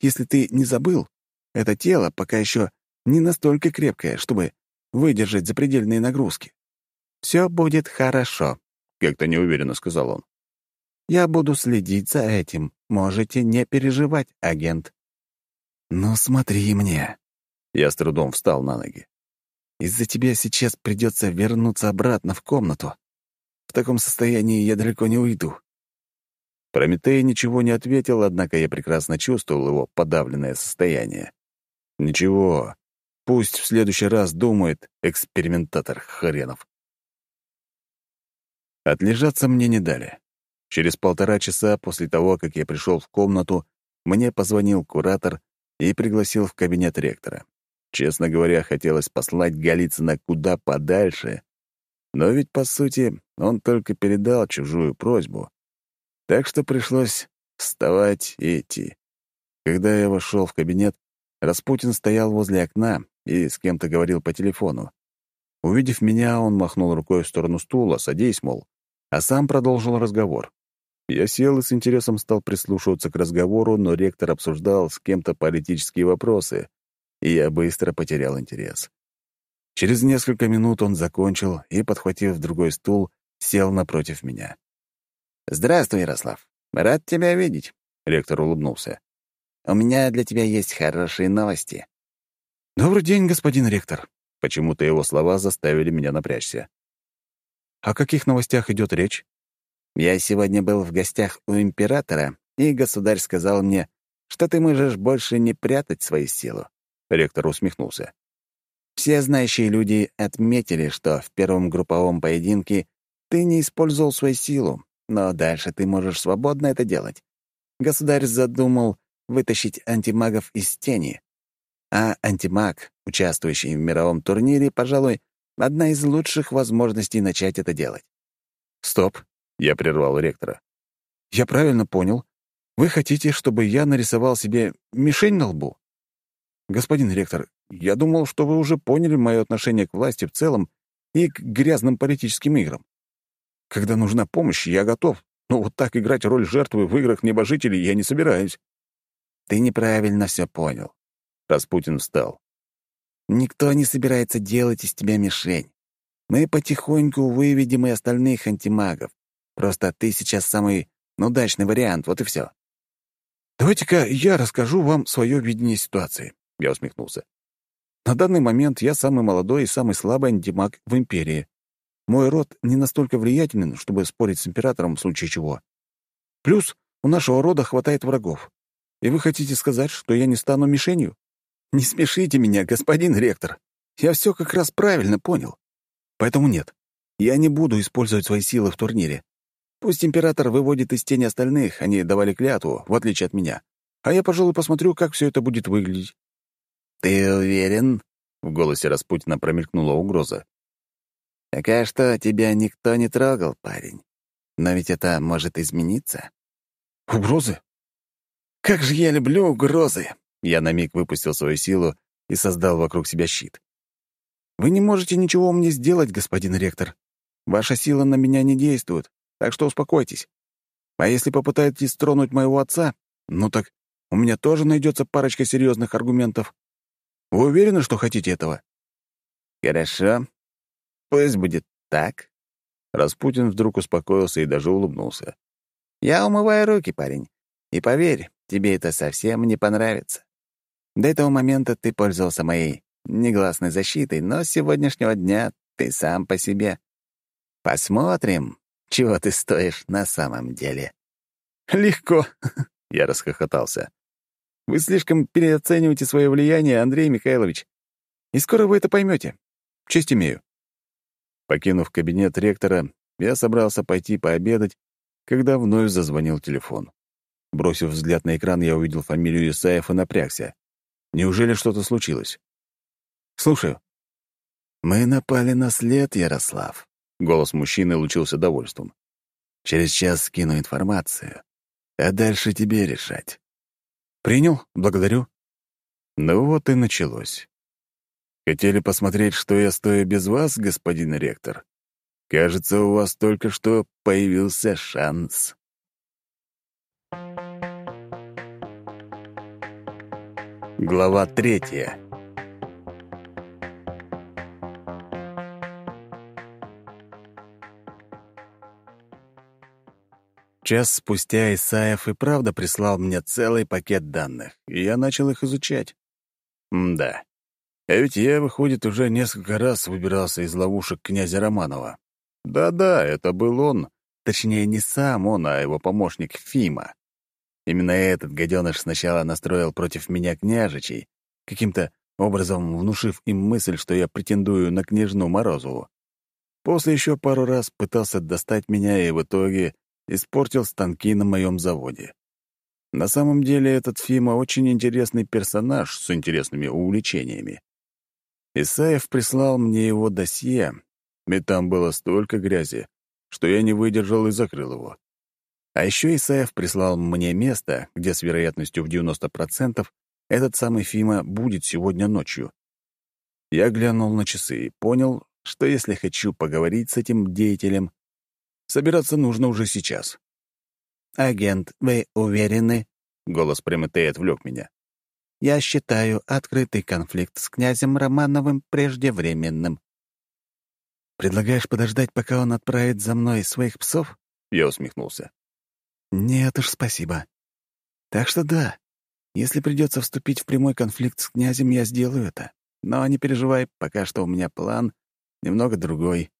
Если ты не забыл, это тело пока еще не настолько крепкое, чтобы выдержать запредельные нагрузки. «Все будет хорошо», — как-то неуверенно сказал он. «Я буду следить за этим. Можете не переживать, агент». «Ну, смотри мне». Я с трудом встал на ноги. «Из-за тебя сейчас придется вернуться обратно в комнату. В таком состоянии я далеко не уйду». Прометей ничего не ответил, однако я прекрасно чувствовал его подавленное состояние. «Ничего, пусть в следующий раз думает экспериментатор хренов». Отлежаться мне не дали. Через полтора часа после того, как я пришел в комнату, мне позвонил куратор и пригласил в кабинет ректора. Честно говоря, хотелось послать Голицына куда подальше, но ведь, по сути, он только передал чужую просьбу. Так что пришлось вставать и идти. Когда я вошел в кабинет, Распутин стоял возле окна и с кем-то говорил по телефону. Увидев меня, он махнул рукой в сторону стула, садись, мол а сам продолжил разговор. Я сел и с интересом стал прислушиваться к разговору, но ректор обсуждал с кем-то политические вопросы, и я быстро потерял интерес. Через несколько минут он закончил и, подхватив другой стул, сел напротив меня. «Здравствуй, Ярослав. Рад тебя видеть», — ректор улыбнулся. «У меня для тебя есть хорошие новости». «Добрый день, господин ректор». Почему-то его слова заставили меня напрячься. О каких новостях идет речь? Я сегодня был в гостях у императора, и государь сказал мне, что ты можешь больше не прятать свою силу. Ректор усмехнулся. Все знающие люди отметили, что в первом групповом поединке ты не использовал свою силу, но дальше ты можешь свободно это делать. Государь задумал вытащить антимагов из тени. А антимаг, участвующий в мировом турнире, пожалуй, Одна из лучших возможностей начать это делать. «Стоп», — я прервал ректора. «Я правильно понял. Вы хотите, чтобы я нарисовал себе мишень на лбу? Господин ректор, я думал, что вы уже поняли мое отношение к власти в целом и к грязным политическим играм. Когда нужна помощь, я готов, но вот так играть роль жертвы в играх небожителей я не собираюсь». «Ты неправильно все понял». Распутин встал. Никто не собирается делать из тебя мишень. Мы потихоньку выведем и остальных антимагов. Просто ты сейчас самый удачный вариант, вот и все. «Давайте-ка я расскажу вам свое видение ситуации», — я усмехнулся. «На данный момент я самый молодой и самый слабый антимаг в Империи. Мой род не настолько влиятелен, чтобы спорить с Императором в случае чего. Плюс у нашего рода хватает врагов. И вы хотите сказать, что я не стану мишенью? Не смешите меня, господин ректор. Я все как раз правильно понял. Поэтому нет, я не буду использовать свои силы в турнире. Пусть император выводит из тени остальных, они давали клятву, в отличие от меня. А я, пожалуй, посмотрю, как все это будет выглядеть. «Ты уверен?» — в голосе Распутина промелькнула угроза. «Пока что тебя никто не трогал, парень. Но ведь это может измениться». «Угрозы? Как же я люблю угрозы!» Я на миг выпустил свою силу и создал вокруг себя щит. «Вы не можете ничего мне сделать, господин ректор. Ваша сила на меня не действует, так что успокойтесь. А если попытаетесь тронуть моего отца, ну так у меня тоже найдется парочка серьезных аргументов. Вы уверены, что хотите этого?» «Хорошо. Пусть будет так». Распутин вдруг успокоился и даже улыбнулся. «Я умываю руки, парень. И поверь, тебе это совсем не понравится. До этого момента ты пользовался моей негласной защитой, но с сегодняшнего дня ты сам по себе. Посмотрим, чего ты стоишь на самом деле». «Легко», — я расхохотался. «Вы слишком переоцениваете свое влияние, Андрей Михайлович. И скоро вы это поймете. Честь имею». Покинув кабинет ректора, я собрался пойти пообедать, когда вновь зазвонил телефон. Бросив взгляд на экран, я увидел фамилию Исаев и напрягся. Неужели что-то случилось? Слушаю. Мы напали на след, Ярослав. Голос мужчины лучился довольством. Через час скину информацию, а дальше тебе решать. Принял, благодарю. Ну вот и началось. Хотели посмотреть, что я стою без вас, господин ректор? Кажется, у вас только что появился шанс. Глава третья. Час спустя Исаев и правда прислал мне целый пакет данных, и я начал их изучать. М да. А ведь я, выходит, уже несколько раз выбирался из ловушек князя Романова. Да-да, это был он. Точнее, не сам он, а его помощник Фима. Именно этот гаденыш сначала настроил против меня княжичей, каким-то образом внушив им мысль, что я претендую на княжну Морозову. После еще пару раз пытался достать меня и в итоге испортил станки на моем заводе. На самом деле этот Фима очень интересный персонаж с интересными увлечениями. Исаев прислал мне его досье, и там было столько грязи, что я не выдержал и закрыл его. А еще Исаев прислал мне место, где с вероятностью в 90% этот самый Фима будет сегодня ночью. Я глянул на часы и понял, что если хочу поговорить с этим деятелем, Собираться нужно уже сейчас. «Агент, вы уверены?» — голос Прометея отвлек меня. «Я считаю открытый конфликт с князем Романовым преждевременным». «Предлагаешь подождать, пока он отправит за мной своих псов?» — я усмехнулся. «Нет уж, спасибо. Так что да, если придется вступить в прямой конфликт с князем, я сделаю это. Но не переживай, пока что у меня план немного другой.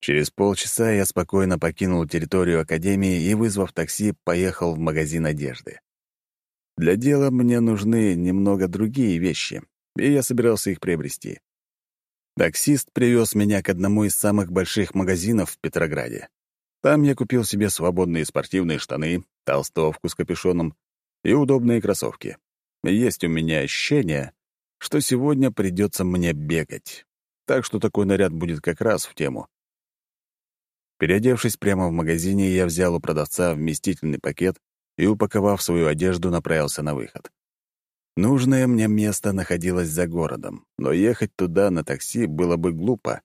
Через полчаса я спокойно покинул территорию Академии и, вызвав такси, поехал в магазин одежды. Для дела мне нужны немного другие вещи, и я собирался их приобрести. Таксист привез меня к одному из самых больших магазинов в Петрограде. Там я купил себе свободные спортивные штаны, толстовку с капюшоном и удобные кроссовки. Есть у меня ощущение, что сегодня придется мне бегать. Так что такой наряд будет как раз в тему. Переодевшись прямо в магазине, я взял у продавца вместительный пакет и, упаковав свою одежду, направился на выход. Нужное мне место находилось за городом, но ехать туда на такси было бы глупо.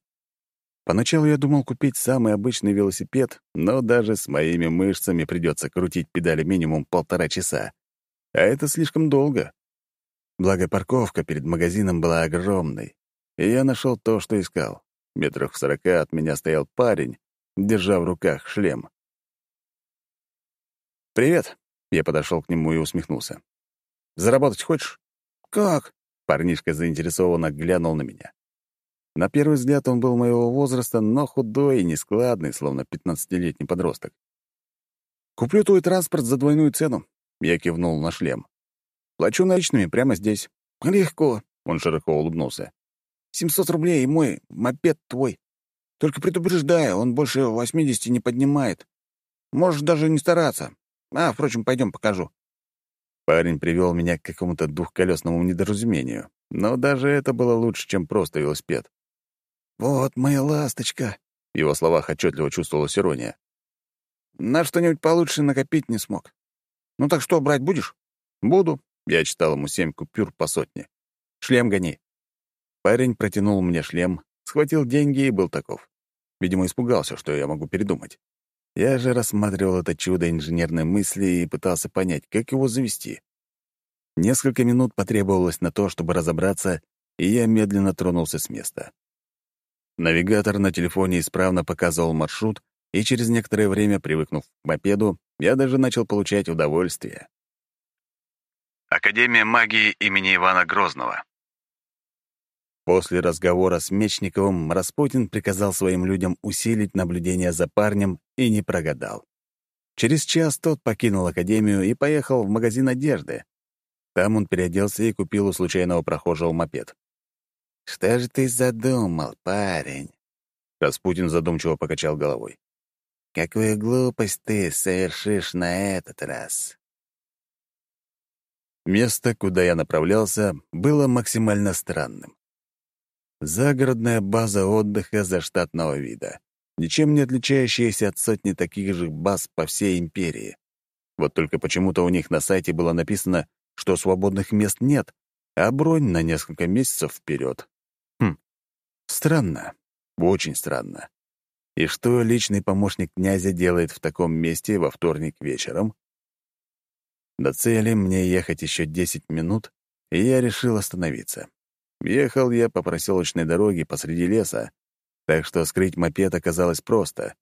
Поначалу я думал купить самый обычный велосипед, но даже с моими мышцами придется крутить педали минимум полтора часа. А это слишком долго. Благо парковка перед магазином была огромной, и я нашел то, что искал. Метрах в сорока от меня стоял парень, держа в руках шлем. «Привет!» — я подошел к нему и усмехнулся. «Заработать хочешь?» «Как?» — парнишка заинтересованно глянул на меня. На первый взгляд он был моего возраста, но худой и нескладный, словно пятнадцатилетний подросток. «Куплю твой транспорт за двойную цену», — я кивнул на шлем. «Плачу наличными прямо здесь». «Легко», — он широко улыбнулся. «Семьсот рублей и мой мопед твой». Только предупреждаю, он больше 80 не поднимает. Можешь даже не стараться. А, впрочем, пойдем покажу». Парень привел меня к какому-то двухколесному недоразумению, но даже это было лучше, чем просто велосипед. «Вот моя ласточка», — в его словах отчетливо чувствовалась ирония. «На что-нибудь получше накопить не смог. Ну так что, брать будешь?» «Буду», — я читал ему семь купюр по сотне. «Шлем гони». Парень протянул мне шлем, Схватил деньги и был таков. Видимо, испугался, что я могу передумать. Я же рассматривал это чудо инженерной мысли и пытался понять, как его завести. Несколько минут потребовалось на то, чтобы разобраться, и я медленно тронулся с места. Навигатор на телефоне исправно показывал маршрут, и через некоторое время, привыкнув к мопеду, я даже начал получать удовольствие. Академия магии имени Ивана Грозного. После разговора с Мечниковым Распутин приказал своим людям усилить наблюдение за парнем и не прогадал. Через час тот покинул академию и поехал в магазин одежды. Там он переоделся и купил у случайного прохожего мопед. «Что же ты задумал, парень?» Распутин задумчиво покачал головой. «Какую глупость ты совершишь на этот раз?» Место, куда я направлялся, было максимально странным. Загородная база отдыха заштатного вида, ничем не отличающаяся от сотни таких же баз по всей империи. Вот только почему-то у них на сайте было написано, что свободных мест нет, а бронь на несколько месяцев вперед. Хм, странно. Очень странно. И что личный помощник князя делает в таком месте во вторник вечером? До цели мне ехать еще 10 минут, и я решил остановиться. Ехал я по проселочной дороге посреди леса, так что скрыть мопед оказалось просто.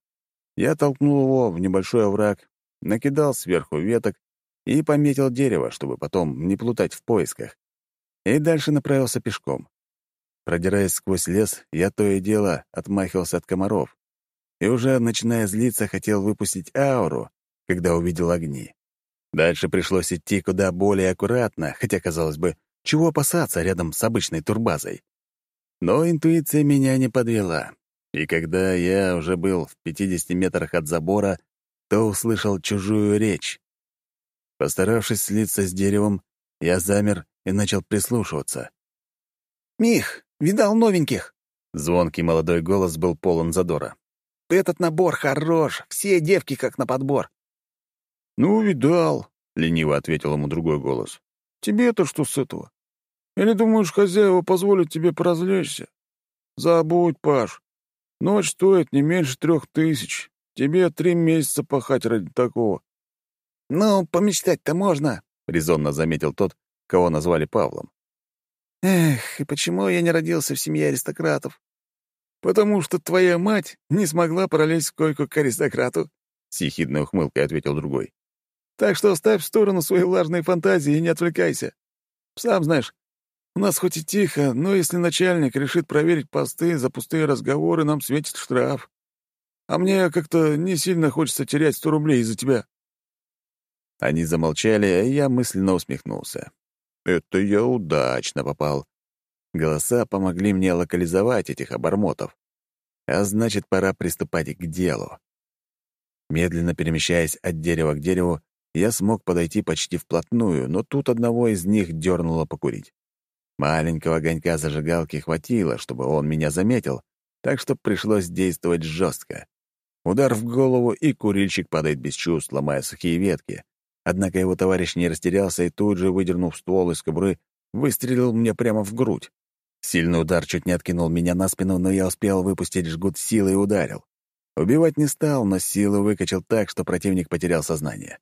Я толкнул его в небольшой овраг, накидал сверху веток и пометил дерево, чтобы потом не плутать в поисках. И дальше направился пешком. Продираясь сквозь лес, я то и дело отмахивался от комаров. И уже, начиная злиться, хотел выпустить ауру, когда увидел огни. Дальше пришлось идти куда более аккуратно, хотя, казалось бы, чего опасаться рядом с обычной турбазой. Но интуиция меня не подвела. И когда я уже был в 50 метрах от забора, то услышал чужую речь. Постаравшись слиться с деревом, я замер и начал прислушиваться. «Мих, видал новеньких?» Звонкий молодой голос был полон задора. «Этот набор хорош, все девки как на подбор». «Ну, видал», — лениво ответил ему другой голос. «Тебе-то что с этого? Или думаешь, хозяева позволят тебе поразвлечься? Забудь, Паш. Ночь стоит не меньше трех тысяч. Тебе три месяца пахать ради такого. «Ну, помечтать-то можно», — резонно заметил тот, кого назвали Павлом. «Эх, и почему я не родился в семье аристократов?» «Потому что твоя мать не смогла пролезть в койку к аристократу», — с ехидной ухмылкой ответил другой. «Так что оставь в сторону свои влажные фантазии и не отвлекайся. Сам знаешь, у нас хоть и тихо, но если начальник решит проверить посты за пустые разговоры, нам светит штраф. А мне как-то не сильно хочется терять сто рублей из-за тебя». Они замолчали, а я мысленно усмехнулся. «Это я удачно попал. Голоса помогли мне локализовать этих обормотов. А значит, пора приступать к делу». Медленно перемещаясь от дерева к дереву, я смог подойти почти вплотную, но тут одного из них дернуло покурить. Маленького огонька зажигалки хватило, чтобы он меня заметил, так что пришлось действовать жестко. Удар в голову, и курильщик падает без чувств, ломая сухие ветки. Однако его товарищ не растерялся и тут же, выдернув ствол из кобуры, выстрелил мне прямо в грудь. Сильный удар чуть не откинул меня на спину, но я успел выпустить жгут силы и ударил. Убивать не стал, но силу выкачал так, что противник потерял сознание.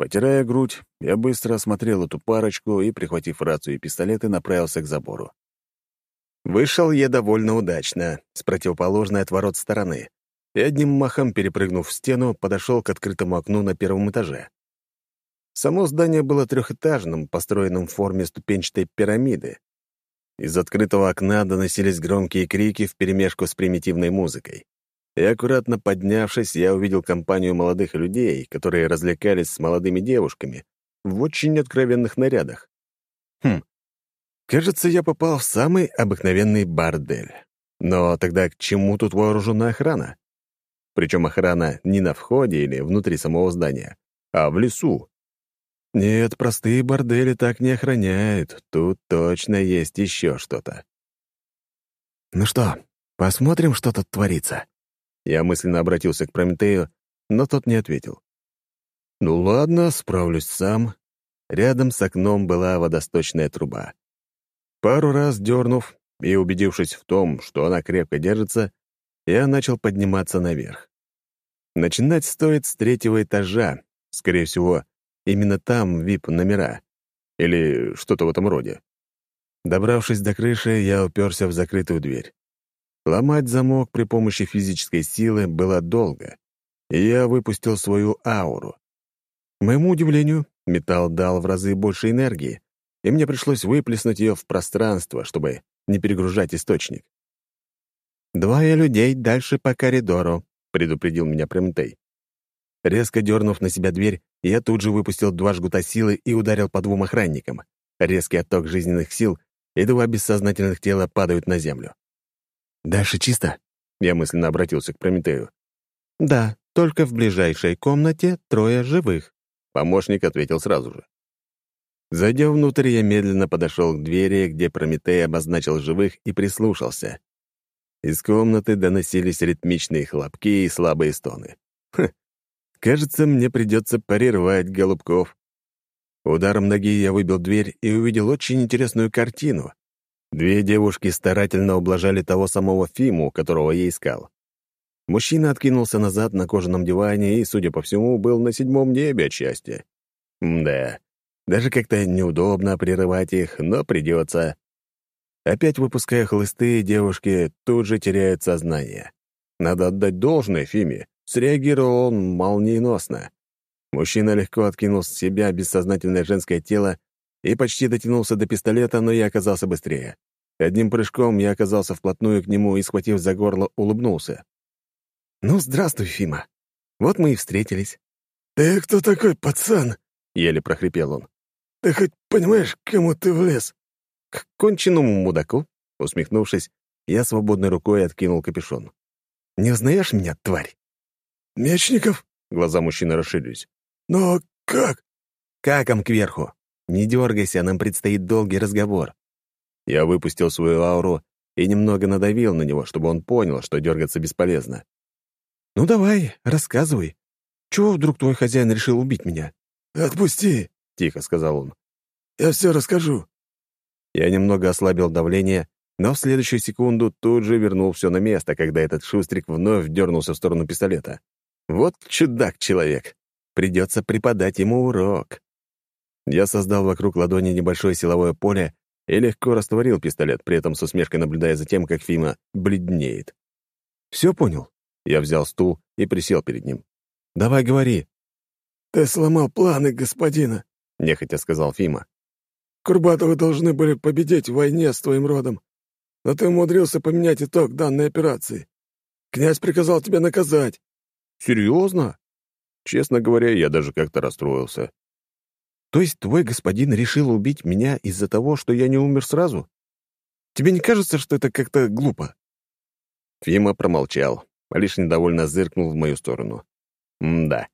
Потирая грудь, я быстро осмотрел эту парочку и, прихватив рацию и пистолеты, направился к забору. Вышел я довольно удачно, с противоположной от ворот стороны, и одним махом, перепрыгнув в стену, подошел к открытому окну на первом этаже. Само здание было трехэтажным, построенным в форме ступенчатой пирамиды. Из открытого окна доносились громкие крики вперемешку с примитивной музыкой и, аккуратно поднявшись, я увидел компанию молодых людей, которые развлекались с молодыми девушками в очень откровенных нарядах. Хм, кажется, я попал в самый обыкновенный бордель. Но тогда к чему тут вооруженная охрана? Причем охрана не на входе или внутри самого здания, а в лесу. Нет, простые бордели так не охраняют. Тут точно есть еще что-то. «Ну что, посмотрим, что тут творится?» Я мысленно обратился к Прометею, но тот не ответил. «Ну ладно, справлюсь сам». Рядом с окном была водосточная труба. Пару раз дернув и убедившись в том, что она крепко держится, я начал подниматься наверх. Начинать стоит с третьего этажа. Скорее всего, именно там вип-номера. Или что-то в этом роде. Добравшись до крыши, я уперся в закрытую дверь. Ломать замок при помощи физической силы было долго, и я выпустил свою ауру. К моему удивлению, металл дал в разы больше энергии, и мне пришлось выплеснуть ее в пространство, чтобы не перегружать источник. «Двое людей дальше по коридору», — предупредил меня Прометей. Резко дернув на себя дверь, я тут же выпустил два жгута силы и ударил по двум охранникам. Резкий отток жизненных сил, и два бессознательных тела падают на землю. «Дальше чисто?» — я мысленно обратился к Прометею. «Да, только в ближайшей комнате трое живых», — помощник ответил сразу же. Зайдя внутрь, я медленно подошел к двери, где Прометей обозначил живых и прислушался. Из комнаты доносились ритмичные хлопки и слабые стоны. Хм, кажется, мне придется парировать голубков. Ударом ноги я выбил дверь и увидел очень интересную картину. Две девушки старательно ублажали того самого Фиму, которого я искал. Мужчина откинулся назад на кожаном диване и, судя по всему, был на седьмом небе от счастья. Да, даже как-то неудобно прерывать их, но придется. Опять выпуская хлысты, девушки тут же теряют сознание. Надо отдать должное Фиме. Среагировал он молниеносно. Мужчина легко откинул с себя бессознательное женское тело и почти дотянулся до пистолета, но я оказался быстрее. Одним прыжком я оказался вплотную к нему и, схватив за горло, улыбнулся. «Ну, здравствуй, Фима. Вот мы и встретились». «Ты кто такой, пацан?» — еле прохрипел он. «Ты хоть понимаешь, кому ты влез?» «К конченному мудаку?» — усмехнувшись, я свободной рукой откинул капюшон. «Не узнаешь меня, тварь?» «Мечников?» — глаза мужчины расширились. «Но как?» «Каком кверху? Не дергайся, нам предстоит долгий разговор». Я выпустил свою ауру и немного надавил на него, чтобы он понял, что дергаться бесполезно. «Ну давай, рассказывай. Чего вдруг твой хозяин решил убить меня?» «Отпусти», — тихо сказал он. «Я все расскажу». Я немного ослабил давление, но в следующую секунду тут же вернул все на место, когда этот шустрик вновь дернулся в сторону пистолета. Вот чудак-человек. Придется преподать ему урок. Я создал вокруг ладони небольшое силовое поле и легко растворил пистолет, при этом с усмешкой наблюдая за тем, как Фима бледнеет. «Все понял?» Я взял стул и присел перед ним. «Давай говори». «Ты сломал планы господина», — нехотя сказал Фима. «Курбатовы должны были победить в войне с твоим родом, но ты умудрился поменять итог данной операции. Князь приказал тебя наказать». «Серьезно?» Честно говоря, я даже как-то расстроился. «То есть твой господин решил убить меня из-за того, что я не умер сразу? Тебе не кажется, что это как-то глупо?» Фима промолчал, а лишь недовольно зыркнул в мою сторону. М-да.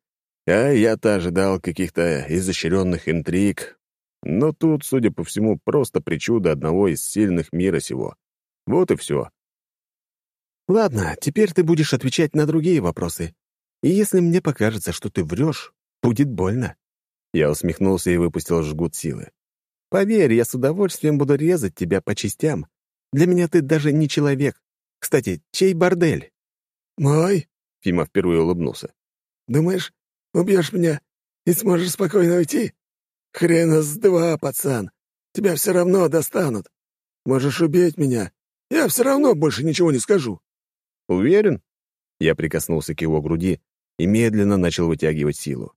А я-то ожидал каких-то изощренных интриг, но тут, судя по всему, просто причуда одного из сильных мира сего. Вот и все. «Ладно, теперь ты будешь отвечать на другие вопросы. И если мне покажется, что ты врешь, будет больно». Я усмехнулся и выпустил жгут силы. «Поверь, я с удовольствием буду резать тебя по частям. Для меня ты даже не человек. Кстати, чей бордель?» «Мой?» — Фима впервые улыбнулся. «Думаешь, убьешь меня и сможешь спокойно уйти? Хрена с два, пацан. Тебя все равно достанут. Можешь убить меня. Я все равно больше ничего не скажу». «Уверен?» Я прикоснулся к его груди и медленно начал вытягивать силу.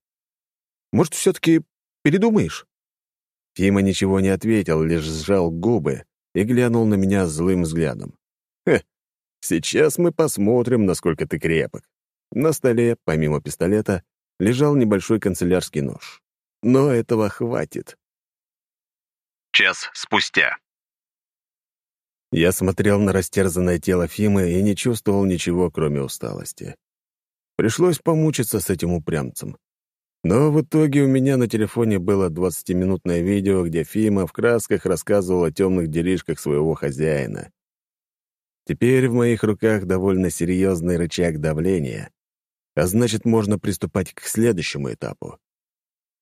«Может, все-таки передумаешь?» Фима ничего не ответил, лишь сжал губы и глянул на меня злым взглядом. «Хе, Сейчас мы посмотрим, насколько ты крепок. На столе, помимо пистолета, лежал небольшой канцелярский нож. Но этого хватит. Час спустя. Я смотрел на растерзанное тело Фимы и не чувствовал ничего, кроме усталости. Пришлось помучиться с этим упрямцем. Но в итоге у меня на телефоне было 20-минутное видео, где Фима в красках рассказывал о темных делишках своего хозяина. Теперь в моих руках довольно серьезный рычаг давления, а значит, можно приступать к следующему этапу.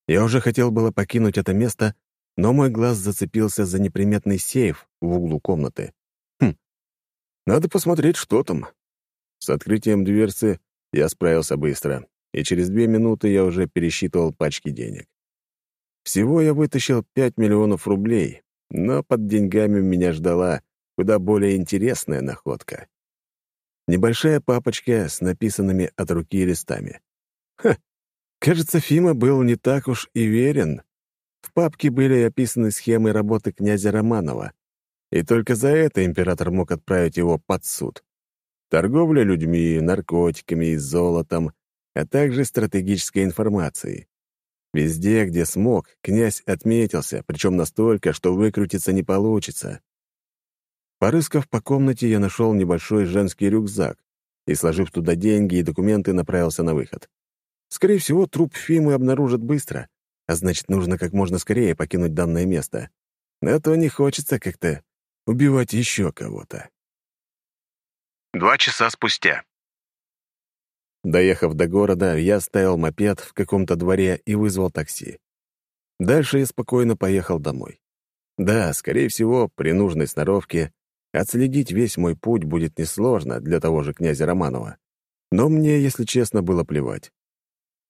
Я уже хотел было покинуть это место, но мой глаз зацепился за неприметный сейф в углу комнаты. Хм, надо посмотреть, что там. С открытием дверцы я справился быстро, и через две минуты я уже пересчитывал пачки денег. Всего я вытащил 5 миллионов рублей, но под деньгами меня ждала куда более интересная находка. Небольшая папочка с написанными от руки листами. Ха, кажется, Фима был не так уж и верен. В папке были описаны схемы работы князя Романова, и только за это император мог отправить его под суд. Торговля людьми, наркотиками и золотом, а также стратегической информацией. Везде, где смог, князь отметился, причем настолько, что выкрутиться не получится. Порыскав по комнате, я нашел небольшой женский рюкзак и, сложив туда деньги и документы, направился на выход. Скорее всего, труп Фимы обнаружат быстро, а значит, нужно как можно скорее покинуть данное место. А то не хочется как-то убивать еще кого-то. Два часа спустя. Доехав до города, я оставил мопед в каком-то дворе и вызвал такси. Дальше я спокойно поехал домой. Да, скорее всего, при нужной сноровке отследить весь мой путь будет несложно для того же князя Романова. Но мне, если честно, было плевать.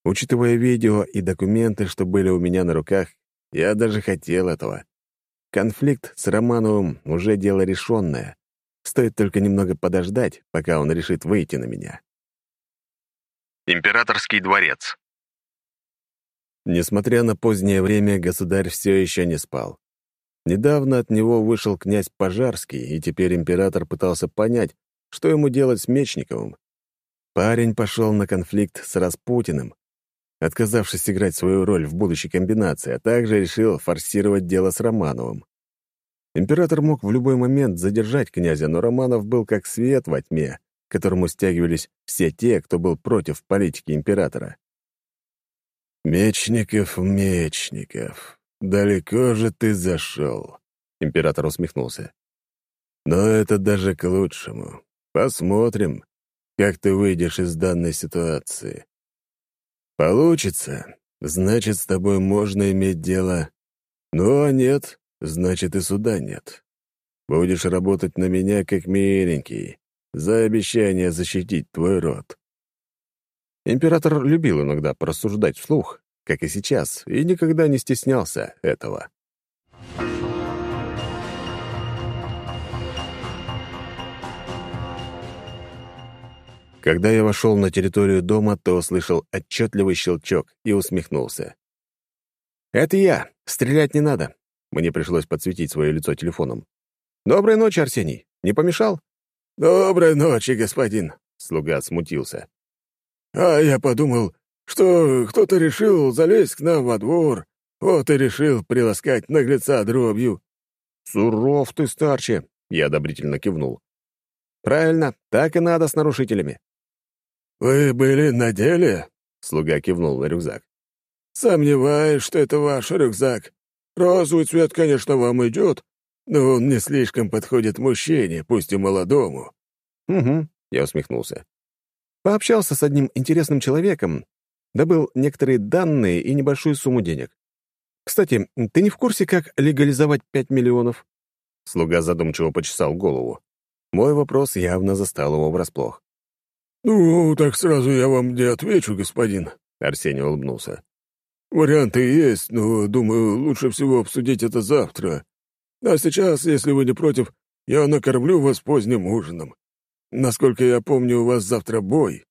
Учитывая видео и документы, что были у меня на руках, я даже хотел этого. Конфликт с Романовым уже дело решенное. Стоит только немного подождать, пока он решит выйти на меня. Императорский дворец. Несмотря на позднее время, государь все еще не спал. Недавно от него вышел князь Пожарский, и теперь император пытался понять, что ему делать с Мечниковым. Парень пошел на конфликт с Распутиным, отказавшись играть свою роль в будущей комбинации, а также решил форсировать дело с Романовым. Император мог в любой момент задержать князя, но Романов был как свет во тьме, которому стягивались все те, кто был против политики императора. «Мечников, Мечников, далеко же ты зашел», — император усмехнулся. «Но это даже к лучшему. Посмотрим, как ты выйдешь из данной ситуации. Получится, значит, с тобой можно иметь дело. Ну, а нет, значит, и суда нет. Будешь работать на меня как миленький, за обещание защитить твой род. Император любил иногда порассуждать вслух, как и сейчас, и никогда не стеснялся этого. Когда я вошел на территорию дома, то услышал отчетливый щелчок и усмехнулся. «Это я. Стрелять не надо». Мне пришлось подсветить свое лицо телефоном. «Доброй ночи, Арсений. Не помешал?» «Доброй ночи, господин», — слуга смутился. «А я подумал, что кто-то решил залезть к нам во двор, вот и решил приласкать наглеца дробью». «Суров ты, старче», — я одобрительно кивнул. «Правильно, так и надо с нарушителями. «Вы были на деле?» — слуга кивнул на рюкзак. «Сомневаюсь, что это ваш рюкзак. Розовый цвет, конечно, вам идет, но он не слишком подходит мужчине, пусть и молодому». «Угу», — я усмехнулся. Пообщался с одним интересным человеком, добыл некоторые данные и небольшую сумму денег. Кстати, ты не в курсе, как легализовать пять миллионов?» Слуга задумчиво почесал голову. Мой вопрос явно застал его врасплох. «Ну, так сразу я вам не отвечу, господин», — Арсений улыбнулся. «Варианты есть, но, думаю, лучше всего обсудить это завтра. А сейчас, если вы не против, я накормлю вас поздним ужином. Насколько я помню, у вас завтра бой».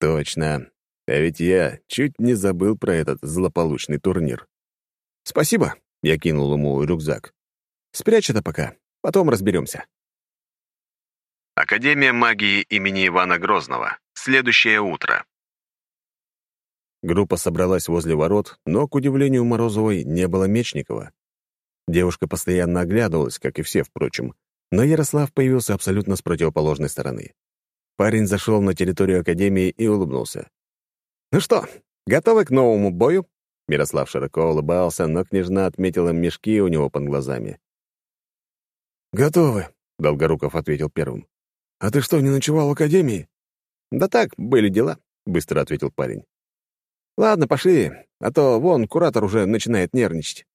«Точно. А ведь я чуть не забыл про этот злополучный турнир». «Спасибо», — я кинул ему рюкзак. «Спрячь это пока, потом разберемся». Академия магии имени Ивана Грозного. Следующее утро. Группа собралась возле ворот, но, к удивлению Морозовой, не было Мечникова. Девушка постоянно оглядывалась, как и все, впрочем, но Ярослав появился абсолютно с противоположной стороны. Парень зашел на территорию Академии и улыбнулся. «Ну что, готовы к новому бою?» Мирослав широко улыбался, но княжна отметила мешки у него под глазами. «Готовы», — Долгоруков ответил первым. «А ты что, не ночевал в академии?» «Да так, были дела», — быстро ответил парень. «Ладно, пошли, а то вон куратор уже начинает нервничать».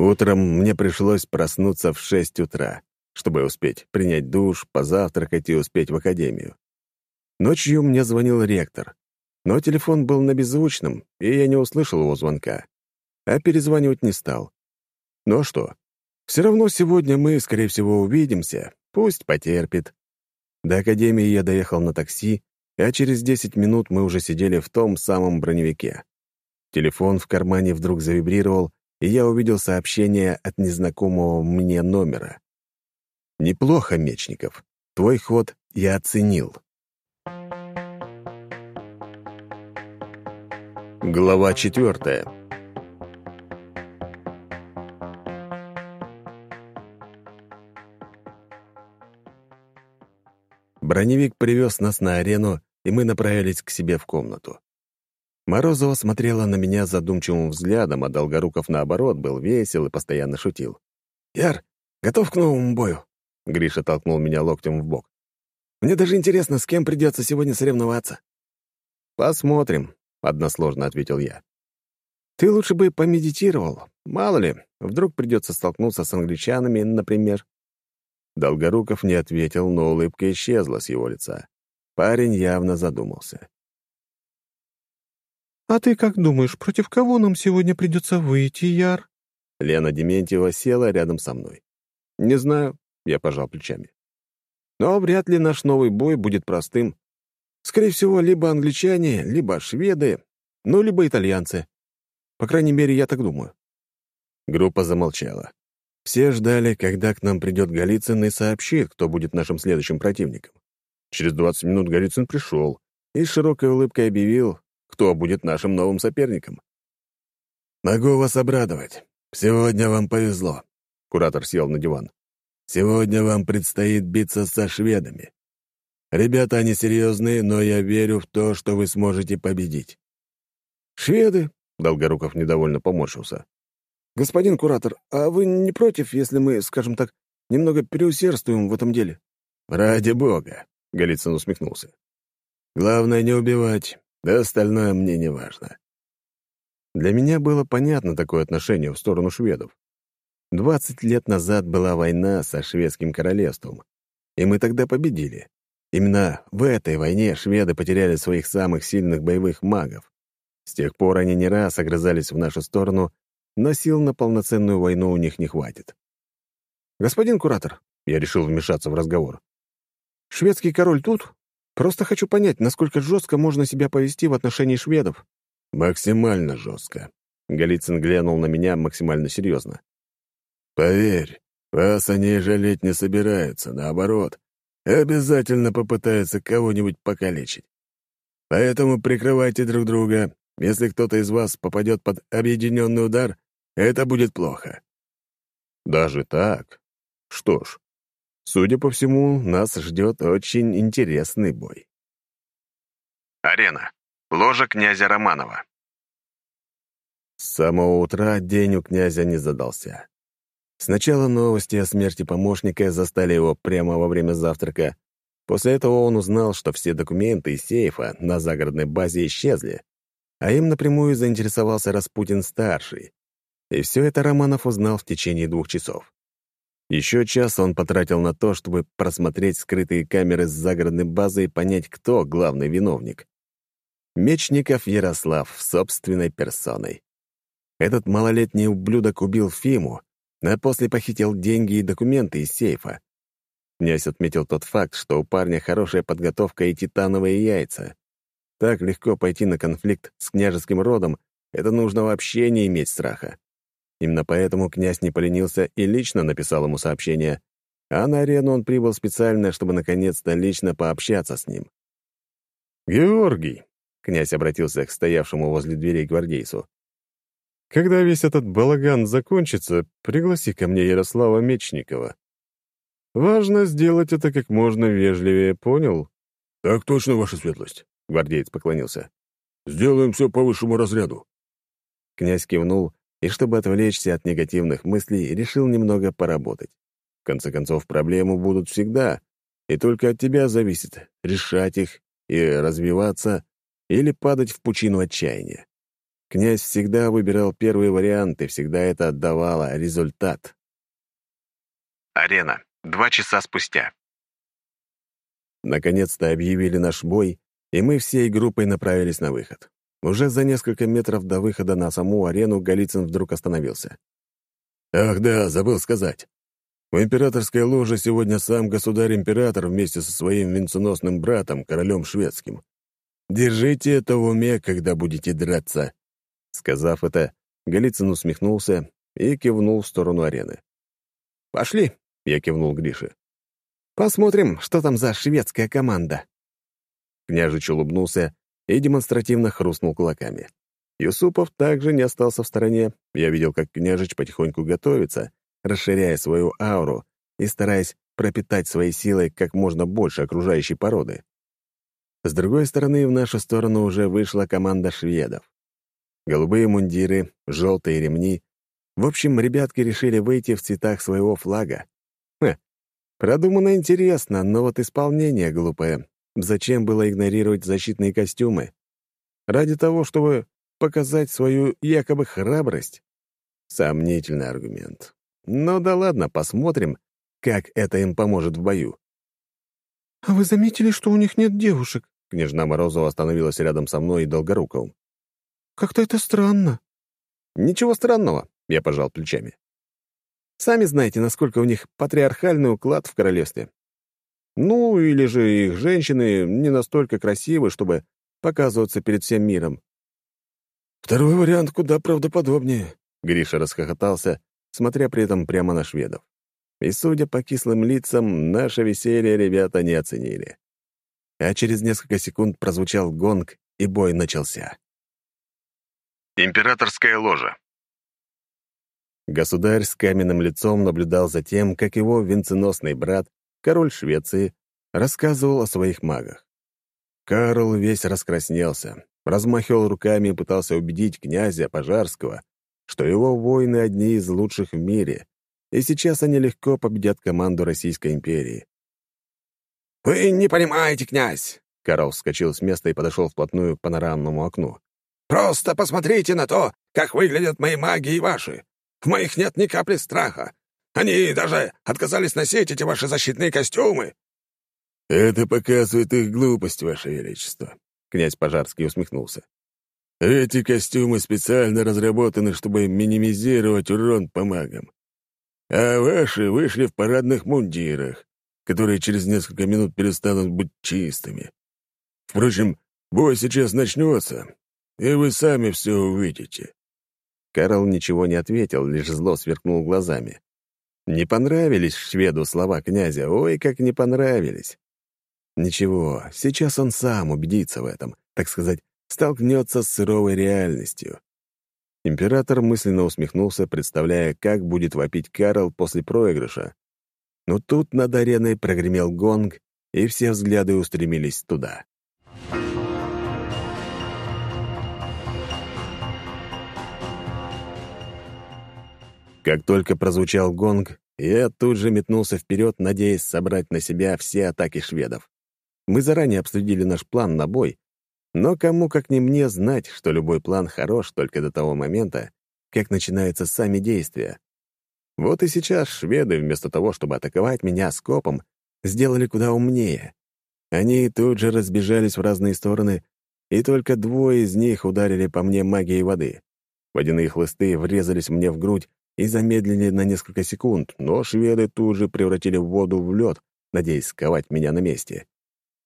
Утром мне пришлось проснуться в шесть утра, чтобы успеть принять душ, позавтракать и успеть в академию. Ночью мне звонил ректор, но телефон был на беззвучном, и я не услышал его звонка а перезванивать не стал. Ну а что? Все равно сегодня мы, скорее всего, увидимся. Пусть потерпит. До академии я доехал на такси, а через 10 минут мы уже сидели в том самом броневике. Телефон в кармане вдруг завибрировал, и я увидел сообщение от незнакомого мне номера. «Неплохо, Мечников. Твой ход я оценил». Глава четвертая. Броневик привез нас на арену, и мы направились к себе в комнату. Морозова смотрела на меня задумчивым взглядом, а Долгоруков, наоборот, был весел и постоянно шутил. «Яр, готов к новому бою?» Гриша толкнул меня локтем в бок. «Мне даже интересно, с кем придется сегодня соревноваться». «Посмотрим», — односложно ответил я. «Ты лучше бы помедитировал. Мало ли, вдруг придется столкнуться с англичанами, например». Долгоруков не ответил, но улыбка исчезла с его лица. Парень явно задумался. «А ты как думаешь, против кого нам сегодня придется выйти, Яр?» Лена Дементьева села рядом со мной. «Не знаю», — я пожал плечами. «Но вряд ли наш новый бой будет простым. Скорее всего, либо англичане, либо шведы, ну, либо итальянцы. По крайней мере, я так думаю». Группа замолчала. Все ждали, когда к нам придет Голицын и сообщит, кто будет нашим следующим противником. Через 20 минут Голицын пришел и с широкой улыбкой объявил, кто будет нашим новым соперником. «Могу вас обрадовать. Сегодня вам повезло». Куратор сел на диван. «Сегодня вам предстоит биться со шведами. Ребята, они серьезные, но я верю в то, что вы сможете победить». «Шведы?» — Долгоруков недовольно поморщился. «Господин куратор, а вы не против, если мы, скажем так, немного переусердствуем в этом деле?» «Ради бога!» — Голицын усмехнулся. «Главное не убивать. Да остальное мне не важно. Для меня было понятно такое отношение в сторону шведов. Двадцать лет назад была война со шведским королевством, и мы тогда победили. Именно в этой войне шведы потеряли своих самых сильных боевых магов. С тех пор они не раз огрызались в нашу сторону, но сил на полноценную войну у них не хватит. «Господин куратор», — я решил вмешаться в разговор, «шведский король тут? Просто хочу понять, насколько жестко можно себя повести в отношении шведов». «Максимально жестко». Голицын глянул на меня максимально серьезно. «Поверь, вас они жалеть не собираются, наоборот, обязательно попытаются кого-нибудь покалечить. Поэтому прикрывайте друг друга. Если кто-то из вас попадет под объединенный удар, это будет плохо». «Даже так? Что ж, Судя по всему, нас ждет очень интересный бой. Арена. Ложа князя Романова. С самого утра день у князя не задался. Сначала новости о смерти помощника застали его прямо во время завтрака. После этого он узнал, что все документы из сейфа на загородной базе исчезли, а им напрямую заинтересовался Распутин-старший. И все это Романов узнал в течение двух часов. Еще час он потратил на то, чтобы просмотреть скрытые камеры с загородной базы и понять, кто главный виновник. Мечников Ярослав собственной персоной. Этот малолетний ублюдок убил Фиму, а после похитил деньги и документы из сейфа. Князь отметил тот факт, что у парня хорошая подготовка и титановые яйца. Так легко пойти на конфликт с княжеским родом — это нужно вообще не иметь страха. Именно поэтому князь не поленился и лично написал ему сообщение, а на арену он прибыл специально, чтобы наконец-то лично пообщаться с ним. «Георгий», — князь обратился к стоявшему возле дверей гвардейцу, «когда весь этот балаган закончится, пригласи ко мне Ярослава Мечникова. Важно сделать это как можно вежливее, понял?» «Так точно, ваша светлость», — гвардеец поклонился. «Сделаем все по высшему разряду». Князь кивнул и, чтобы отвлечься от негативных мыслей, решил немного поработать. В конце концов, проблемы будут всегда, и только от тебя зависит, решать их и развиваться или падать в пучину отчаяния. Князь всегда выбирал первый вариант, и всегда это отдавало результат. Арена. Два часа спустя. Наконец-то объявили наш бой, и мы всей группой направились на выход. Уже за несколько метров до выхода на саму арену Голицын вдруг остановился. «Ах да, забыл сказать. В императорской ложе сегодня сам государь-император вместе со своим венценосным братом, королем шведским. Держите это в уме, когда будете драться». Сказав это, Голицын усмехнулся и кивнул в сторону арены. «Пошли», — я кивнул Грише. «Посмотрим, что там за шведская команда». Княжич улыбнулся и демонстративно хрустнул кулаками. Юсупов также не остался в стороне. Я видел, как княжич потихоньку готовится, расширяя свою ауру и стараясь пропитать своей силой как можно больше окружающей породы. С другой стороны, в нашу сторону уже вышла команда шведов. Голубые мундиры, желтые ремни. В общем, ребятки решили выйти в цветах своего флага. Хм, продумано интересно, но вот исполнение глупое. Зачем было игнорировать защитные костюмы? Ради того, чтобы показать свою якобы храбрость? Сомнительный аргумент. Ну да ладно, посмотрим, как это им поможет в бою. «А вы заметили, что у них нет девушек?» Княжна Морозова остановилась рядом со мной и Долгоруковым. «Как-то это странно». «Ничего странного», — я пожал плечами. «Сами знаете, насколько у них патриархальный уклад в королевстве. Ну, или же их женщины не настолько красивы, чтобы показываться перед всем миром». «Второй вариант куда правдоподобнее», — Гриша расхохотался, смотря при этом прямо на шведов. И, судя по кислым лицам, наше веселье ребята не оценили. А через несколько секунд прозвучал гонг, и бой начался. Императорская ложа. Государь с каменным лицом наблюдал за тем, как его венценосный брат, король Швеции, рассказывал о своих магах. Карл весь раскраснелся, размахивал руками и пытался убедить князя Пожарского, что его воины одни из лучших в мире, и сейчас они легко победят команду Российской империи. «Вы не понимаете, князь!» Карл вскочил с места и подошел вплотную к панорамному окну. «Просто посмотрите на то, как выглядят мои маги и ваши. В моих нет ни капли страха. Они даже отказались носить эти ваши защитные костюмы». «Это показывает их глупость, Ваше Величество», — князь Пожарский усмехнулся. «Эти костюмы специально разработаны, чтобы минимизировать урон по магам а ваши вышли в парадных мундирах, которые через несколько минут перестанут быть чистыми. Впрочем, бой сейчас начнется, и вы сами все увидите». Карл ничего не ответил, лишь зло сверкнул глазами. Не понравились шведу слова князя, ой, как не понравились. Ничего, сейчас он сам убедится в этом, так сказать, столкнется с сыровой реальностью. Император мысленно усмехнулся, представляя, как будет вопить Карл после проигрыша. Но тут над ареной прогремел гонг, и все взгляды устремились туда. Как только прозвучал гонг, я тут же метнулся вперед, надеясь собрать на себя все атаки шведов. Мы заранее обсудили наш план на бой, но кому как не мне знать, что любой план хорош только до того момента, как начинаются сами действия. Вот и сейчас шведы, вместо того, чтобы атаковать меня скопом, сделали куда умнее. Они тут же разбежались в разные стороны, и только двое из них ударили по мне магией воды. Водяные хлысты врезались мне в грудь и замедлили на несколько секунд, но шведы тут же превратили воду в лед, надеясь сковать меня на месте.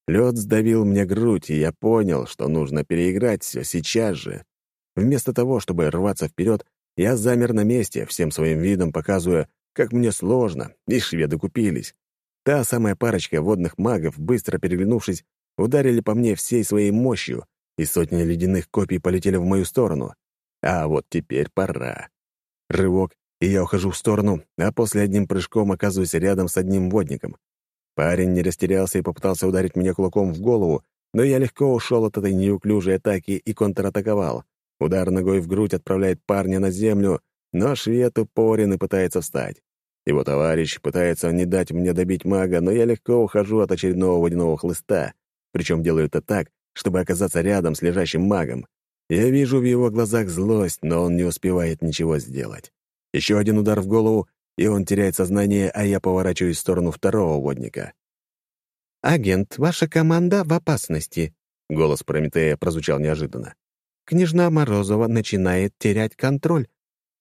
Лед сдавил мне грудь, и я понял, что нужно переиграть все сейчас же. Вместо того, чтобы рваться вперед, я замер на месте, всем своим видом показывая, как мне сложно, и шведы купились. Та самая парочка водных магов, быстро переглянувшись, ударили по мне всей своей мощью, и сотни ледяных копий полетели в мою сторону. А вот теперь пора. Рывок, и я ухожу в сторону, а после одним прыжком оказываюсь рядом с одним водником. Парень не растерялся и попытался ударить меня кулаком в голову, но я легко ушел от этой неуклюжей атаки и контратаковал. Удар ногой в грудь отправляет парня на землю, но швед упорен и пытается встать. Его товарищ пытается не дать мне добить мага, но я легко ухожу от очередного водяного хлыста, причем делаю это так, чтобы оказаться рядом с лежащим магом. Я вижу в его глазах злость, но он не успевает ничего сделать. Еще один удар в голову, и он теряет сознание, а я поворачиваюсь в сторону второго водника. «Агент, ваша команда в опасности», — голос Прометея прозвучал неожиданно. «Княжна Морозова начинает терять контроль.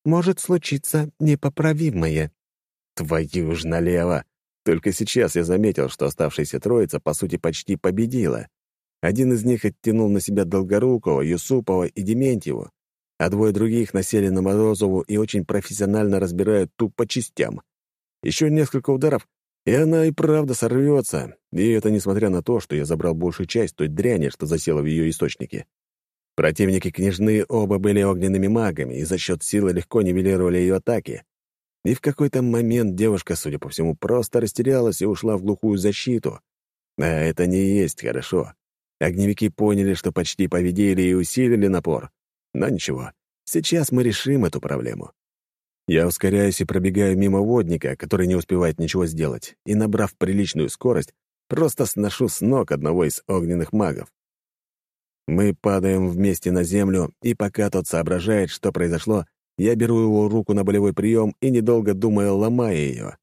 Может случиться непоправимое». «Твою ж налево!» Только сейчас я заметил, что оставшаяся троица, по сути, почти победила. Один из них оттянул на себя Долгорукова, Юсупова и Дементьеву а двое других насели на Морозову и очень профессионально разбирают ту по частям. Еще несколько ударов, и она и правда сорвется, и это несмотря на то, что я забрал большую часть той дряни, что засела в ее источнике. Противники княжны оба были огненными магами, и за счет силы легко нивелировали ее атаки. И в какой-то момент девушка, судя по всему, просто растерялась и ушла в глухую защиту. А это не есть хорошо. Огневики поняли, что почти победили и усилили напор. Но ничего, сейчас мы решим эту проблему. Я ускоряюсь и пробегаю мимо водника, который не успевает ничего сделать, и, набрав приличную скорость, просто сношу с ног одного из огненных магов. Мы падаем вместе на землю, и пока тот соображает, что произошло, я беру его руку на болевой прием и, недолго думая, ломаю ее.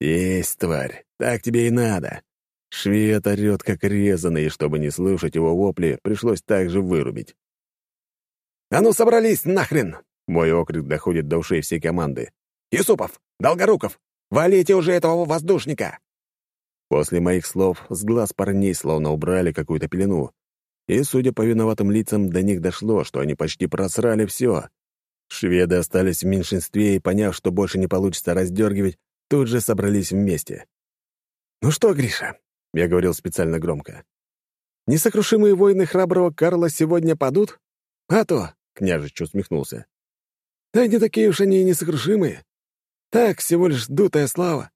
Есть, тварь, так тебе и надо. Швед орёт, как резанный, и чтобы не слушать его вопли, пришлось также вырубить. «А ну, собрались, нахрен!» Мой окрик доходит до ушей всей команды. «Юсупов! Долгоруков! Валите уже этого воздушника!» После моих слов с глаз парней словно убрали какую-то пелену, и, судя по виноватым лицам, до них дошло, что они почти просрали все. Шведы остались в меньшинстве и, поняв, что больше не получится раздергивать, тут же собрались вместе. «Ну что, Гриша?» — я говорил специально громко. «Несокрушимые воины храброго Карла сегодня падут? А то!» — княжич усмехнулся. «Да не такие уж они и несокрушимые. Так, всего лишь дутая слава».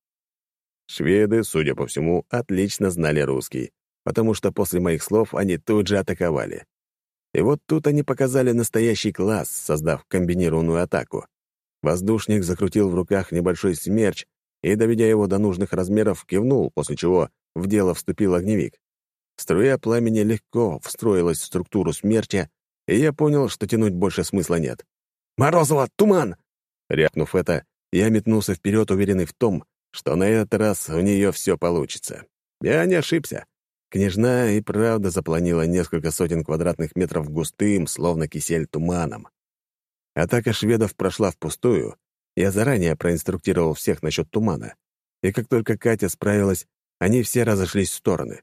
Шведы, судя по всему, отлично знали русский, потому что после моих слов они тут же атаковали. И вот тут они показали настоящий класс, создав комбинированную атаку. Воздушник закрутил в руках небольшой смерч и, доведя его до нужных размеров, кивнул, после чего в дело вступил огневик. Струя пламени легко встроилась в структуру смерча, и я понял, что тянуть больше смысла нет. «Морозова, туман!» Рякнув это, я метнулся вперед, уверенный в том, что на этот раз у нее все получится. Я не ошибся. Княжна и правда запланила несколько сотен квадратных метров густым, словно кисель, туманом. Атака шведов прошла впустую. Я заранее проинструктировал всех насчет тумана. И как только Катя справилась, они все разошлись в стороны.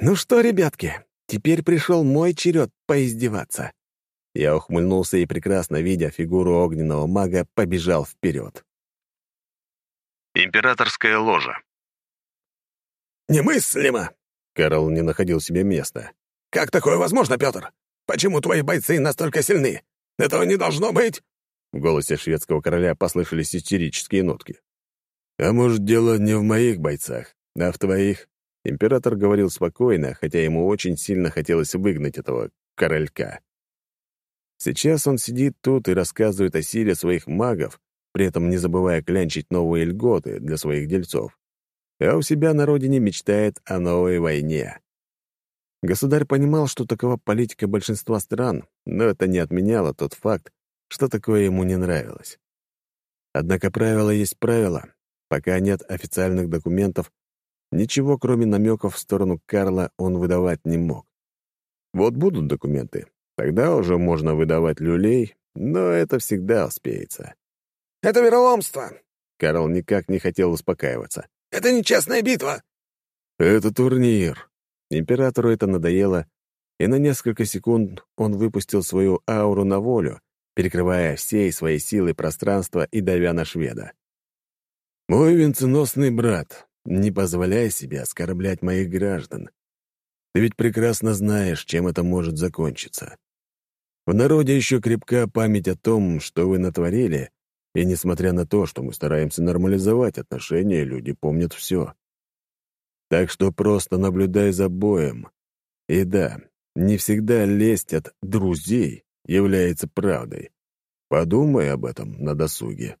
«Ну что, ребятки, теперь пришел мой черед поиздеваться». Я ухмыльнулся и, прекрасно видя фигуру огненного мага, побежал вперед. Императорская ложа. «Немыслимо!» Карл не находил себе места. «Как такое возможно, Петр? Почему твои бойцы настолько сильны? Этого не должно быть!» В голосе шведского короля послышались истерические нотки. «А может, дело не в моих бойцах, а в твоих?» Император говорил спокойно, хотя ему очень сильно хотелось выгнать этого королька. Сейчас он сидит тут и рассказывает о силе своих магов, при этом не забывая клянчить новые льготы для своих дельцов а у себя на родине мечтает о новой войне. Государь понимал, что такова политика большинства стран, но это не отменяло тот факт, что такое ему не нравилось. Однако правило есть правило. Пока нет официальных документов, ничего, кроме намеков в сторону Карла, он выдавать не мог. Вот будут документы, тогда уже можно выдавать люлей, но это всегда успеется. «Это вероломство!» Карл никак не хотел успокаиваться. Это нечестная битва!» «Это турнир». Императору это надоело, и на несколько секунд он выпустил свою ауру на волю, перекрывая всей своей силой пространство и давя на шведа. «Мой венценосный брат, не позволяй себе оскорблять моих граждан. Ты ведь прекрасно знаешь, чем это может закончиться. В народе еще крепка память о том, что вы натворили, и несмотря на то, что мы стараемся нормализовать отношения, люди помнят все. Так что просто наблюдай за боем. И да, не всегда лесть от друзей является правдой. Подумай об этом на досуге.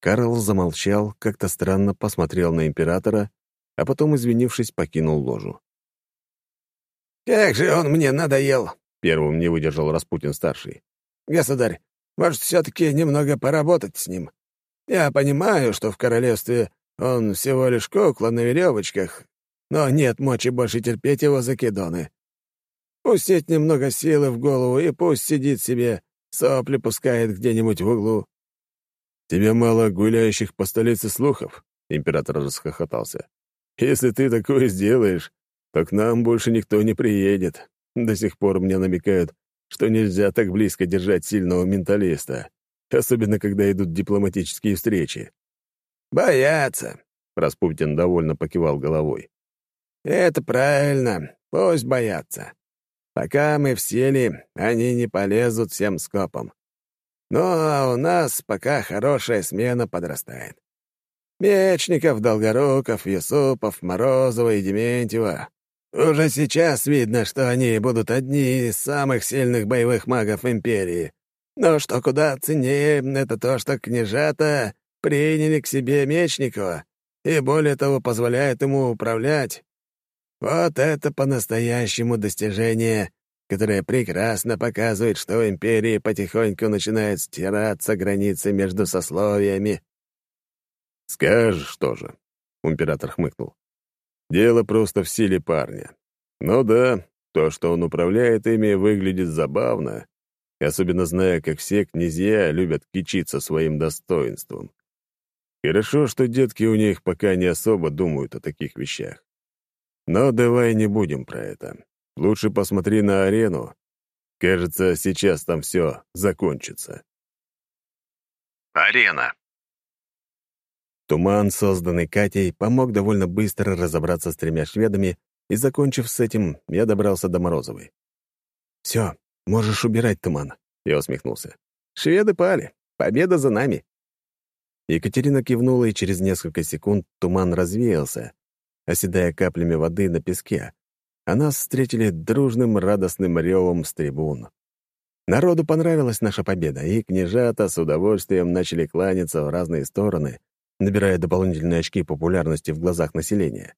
Карл замолчал, как-то странно посмотрел на императора, а потом, извинившись, покинул ложу. «Как же он мне надоел!» — первым не выдержал Распутин-старший. «Государь, может, все-таки немного поработать с ним. Я понимаю, что в королевстве он всего лишь кукла на веревочках, но нет мочи больше терпеть его закидоны. Пустить немного силы в голову и пусть сидит себе, сопли пускает где-нибудь в углу. «Тебе мало гуляющих по столице слухов?» — император расхохотался. «Если ты такое сделаешь, то к нам больше никто не приедет. До сих пор мне намекают, что нельзя так близко держать сильного менталиста, особенно когда идут дипломатические встречи. «Боятся», — Распутин довольно покивал головой. «Это правильно, пусть боятся. Пока мы в силе, они не полезут всем скопом. Ну, а у нас пока хорошая смена подрастает. Мечников, Долгоруков, Юсупов, Морозова и Дементьева уже сейчас видно, что они будут одни из самых сильных боевых магов Империи. Но что куда ценнее, это то, что княжата приняли к себе Мечникова и, более того, позволяют ему управлять. Вот это по-настоящему достижение, которое прекрасно показывает, что в империи потихоньку начинают стираться границы между сословиями. «Скажешь тоже», — император хмыкнул. «Дело просто в силе парня. Ну да, то, что он управляет ими, выглядит забавно, особенно зная, как все князья любят кичиться своим достоинством. Хорошо, что детки у них пока не особо думают о таких вещах. Но давай не будем про это. Лучше посмотри на арену. Кажется, сейчас там все закончится. Арена. Туман, созданный Катей, помог довольно быстро разобраться с тремя шведами, и, закончив с этим, я добрался до Морозовой. «Все, можешь убирать туман», — я усмехнулся. «Шведы пали. Победа за нами». Екатерина кивнула, и через несколько секунд туман развеялся, оседая каплями воды на песке, а нас встретили дружным радостным ревом с трибун. Народу понравилась наша победа, и княжата с удовольствием начали кланяться в разные стороны, набирая дополнительные очки популярности в глазах населения.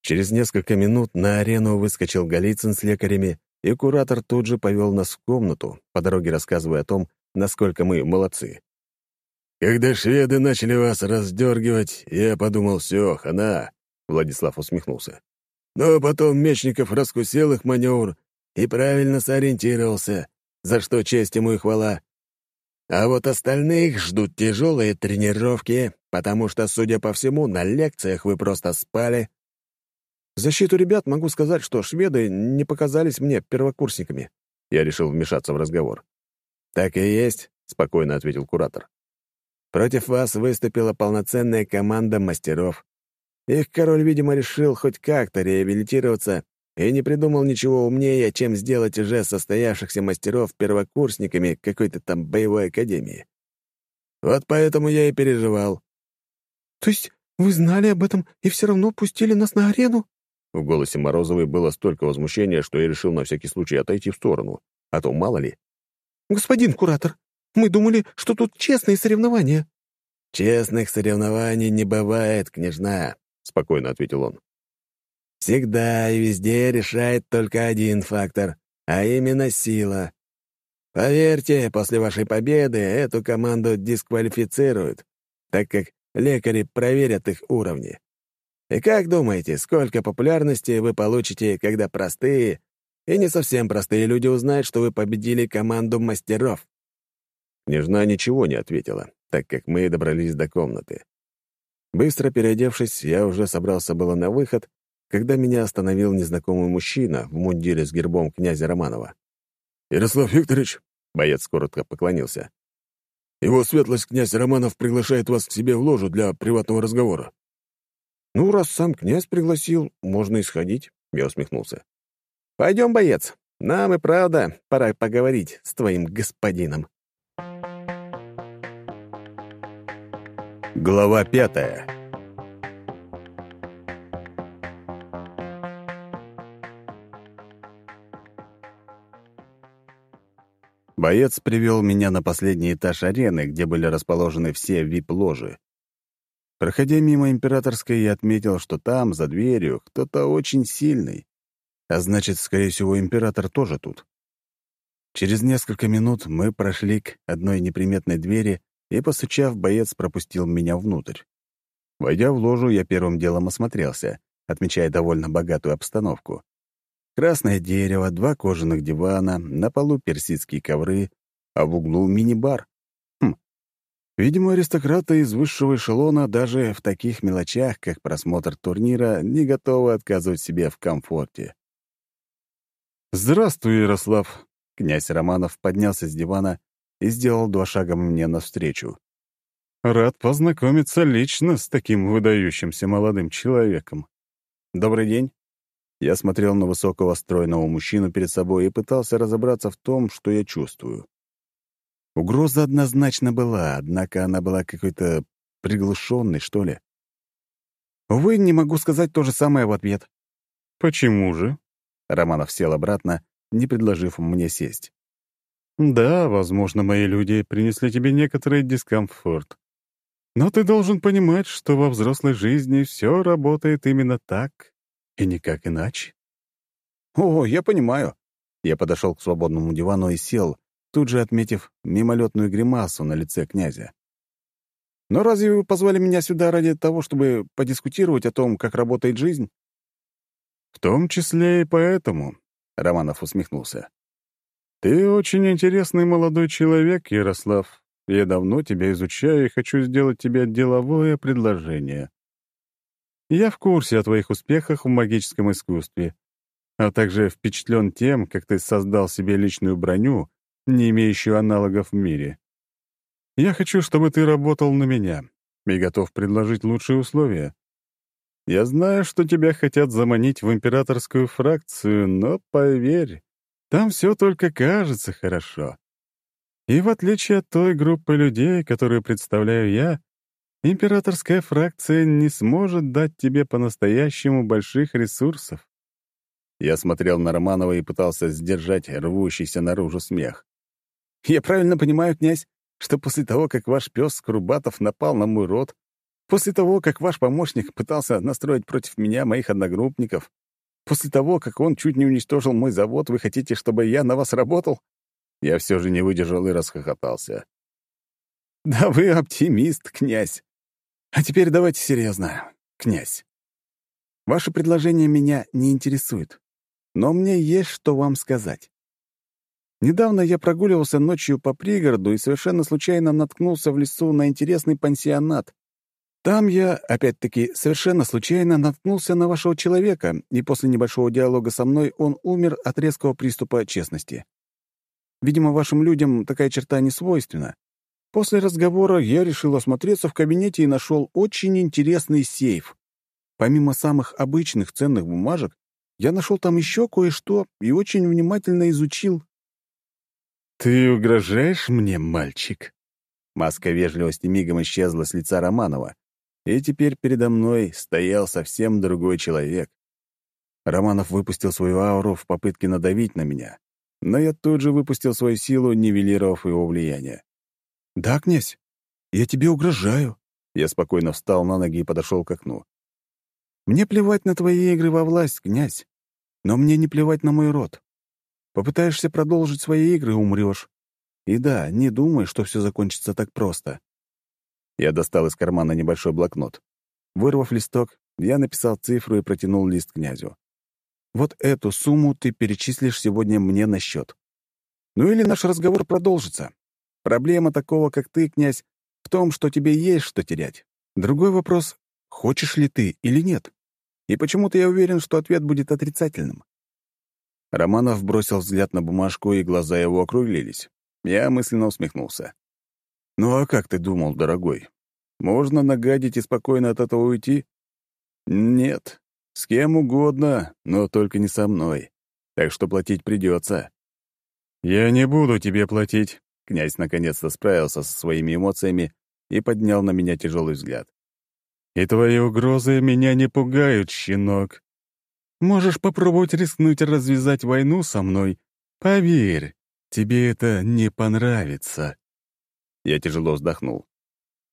Через несколько минут на арену выскочил Голицын с лекарями, и куратор тут же повел нас в комнату, по дороге рассказывая о том, насколько мы молодцы. «Когда шведы начали вас раздергивать, я подумал, все, хана», — Владислав усмехнулся. «Но потом Мечников раскусил их маневр и правильно сориентировался, за что честь ему и хвала. А вот остальных ждут тяжелые тренировки, потому что, судя по всему, на лекциях вы просто спали». В защиту ребят могу сказать, что шведы не показались мне первокурсниками. Я решил вмешаться в разговор. «Так и есть», — спокойно ответил куратор. Против вас выступила полноценная команда мастеров. Их король, видимо, решил хоть как-то реабилитироваться и не придумал ничего умнее, чем сделать уже состоявшихся мастеров первокурсниками какой-то там боевой академии. Вот поэтому я и переживал. «То есть вы знали об этом и все равно пустили нас на арену?» В голосе Морозовой было столько возмущения, что я решил на всякий случай отойти в сторону, а то мало ли. «Господин куратор, мы думали, что тут честные соревнования». «Честных соревнований не бывает, княжна», — спокойно ответил он. «Всегда и везде решает только один фактор, а именно сила. Поверьте, после вашей победы эту команду дисквалифицируют, так как лекари проверят их уровни. И как думаете, сколько популярности вы получите, когда простые и не совсем простые люди узнают, что вы победили команду мастеров?» Княжна ничего не ответила, так как мы добрались до комнаты. Быстро переодевшись, я уже собрался было на выход, когда меня остановил незнакомый мужчина в мундире с гербом князя Романова. «Ярослав Викторович», — боец коротко поклонился, «его светлость князь Романов приглашает вас к себе в ложу для приватного разговора». «Ну, раз сам князь пригласил, можно исходить», — я усмехнулся. «Пойдем, боец, нам и правда пора поговорить с твоим господином». Глава пятая Боец привел меня на последний этаж арены, где были расположены все вип-ложи. Проходя мимо императорской, я отметил, что там, за дверью, кто-то очень сильный. А значит, скорее всего, император тоже тут. Через несколько минут мы прошли к одной неприметной двери, и, постучав, боец пропустил меня внутрь. Войдя в ложу, я первым делом осмотрелся, отмечая довольно богатую обстановку. Красное дерево, два кожаных дивана, на полу персидские ковры, а в углу мини-бар. Хм. Видимо, аристократы из высшего эшелона даже в таких мелочах, как просмотр турнира, не готовы отказывать себе в комфорте. «Здравствуй, Ярослав!» Князь Романов поднялся с дивана и сделал два шага мне навстречу. «Рад познакомиться лично с таким выдающимся молодым человеком. Добрый день!» Я смотрел на высокого стройного мужчину перед собой и пытался разобраться в том, что я чувствую. Угроза однозначно была, однако она была какой-то приглушенной, что ли. Увы, не могу сказать то же самое в ответ. «Почему же?» Романов сел обратно, не предложив мне сесть. «Да, возможно, мои люди принесли тебе некоторый дискомфорт. Но ты должен понимать, что во взрослой жизни все работает именно так. И никак иначе. О, я понимаю. Я подошел к свободному дивану и сел, тут же отметив мимолетную гримасу на лице князя. Но разве вы позвали меня сюда ради того, чтобы подискутировать о том, как работает жизнь? В том числе и поэтому, — Романов усмехнулся. Ты очень интересный молодой человек, Ярослав. Я давно тебя изучаю и хочу сделать тебе деловое предложение. Я в курсе о твоих успехах в магическом искусстве, а также впечатлен тем, как ты создал себе личную броню, не имеющую аналогов в мире. Я хочу, чтобы ты работал на меня и готов предложить лучшие условия. Я знаю, что тебя хотят заманить в императорскую фракцию, но поверь, там все только кажется хорошо. И в отличие от той группы людей, которую представляю я, императорская фракция не сможет дать тебе по-настоящему больших ресурсов. Я смотрел на Романова и пытался сдержать рвущийся наружу смех. «Я правильно понимаю, князь, что после того, как ваш пес Скрубатов напал на мой род, после того, как ваш помощник пытался настроить против меня моих одногруппников, после того, как он чуть не уничтожил мой завод, вы хотите, чтобы я на вас работал?» Я все же не выдержал и расхохотался. «Да вы оптимист, князь. А теперь давайте серьезно, князь. Ваше предложение меня не интересует, но мне есть что вам сказать. Недавно я прогуливался ночью по пригороду и совершенно случайно наткнулся в лесу на интересный пансионат. Там я, опять-таки, совершенно случайно наткнулся на вашего человека, и после небольшого диалога со мной он умер от резкого приступа честности. Видимо, вашим людям такая черта не свойственна. После разговора я решил осмотреться в кабинете и нашел очень интересный сейф. Помимо самых обычных ценных бумажек, я нашел там еще кое-что и очень внимательно изучил. «Ты угрожаешь мне, мальчик?» Маска вежливости мигом исчезла с лица Романова, и теперь передо мной стоял совсем другой человек. Романов выпустил свою ауру в попытке надавить на меня, но я тут же выпустил свою силу, нивелировав его влияние. «Да, князь, я тебе угрожаю». Я спокойно встал на ноги и подошел к окну. «Мне плевать на твои игры во власть, князь, но мне не плевать на мой род. Попытаешься продолжить свои игры — умрешь. И да, не думай, что все закончится так просто. Я достал из кармана небольшой блокнот. Вырвав листок, я написал цифру и протянул лист князю. «Вот эту сумму ты перечислишь сегодня мне на счет. Ну или наш разговор продолжится. Проблема такого, как ты, князь, в том, что тебе есть что терять. Другой вопрос — хочешь ли ты или нет? И почему-то я уверен, что ответ будет отрицательным. Романов бросил взгляд на бумажку, и глаза его округлились. Я мысленно усмехнулся. «Ну а как ты думал, дорогой? Можно нагадить и спокойно от этого уйти?» «Нет. С кем угодно, но только не со мной. Так что платить придется». «Я не буду тебе платить», — князь наконец-то справился со своими эмоциями и поднял на меня тяжелый взгляд. «И твои угрозы меня не пугают, щенок. Можешь попробовать рискнуть развязать войну со мной. Поверь, тебе это не понравится». Я тяжело вздохнул.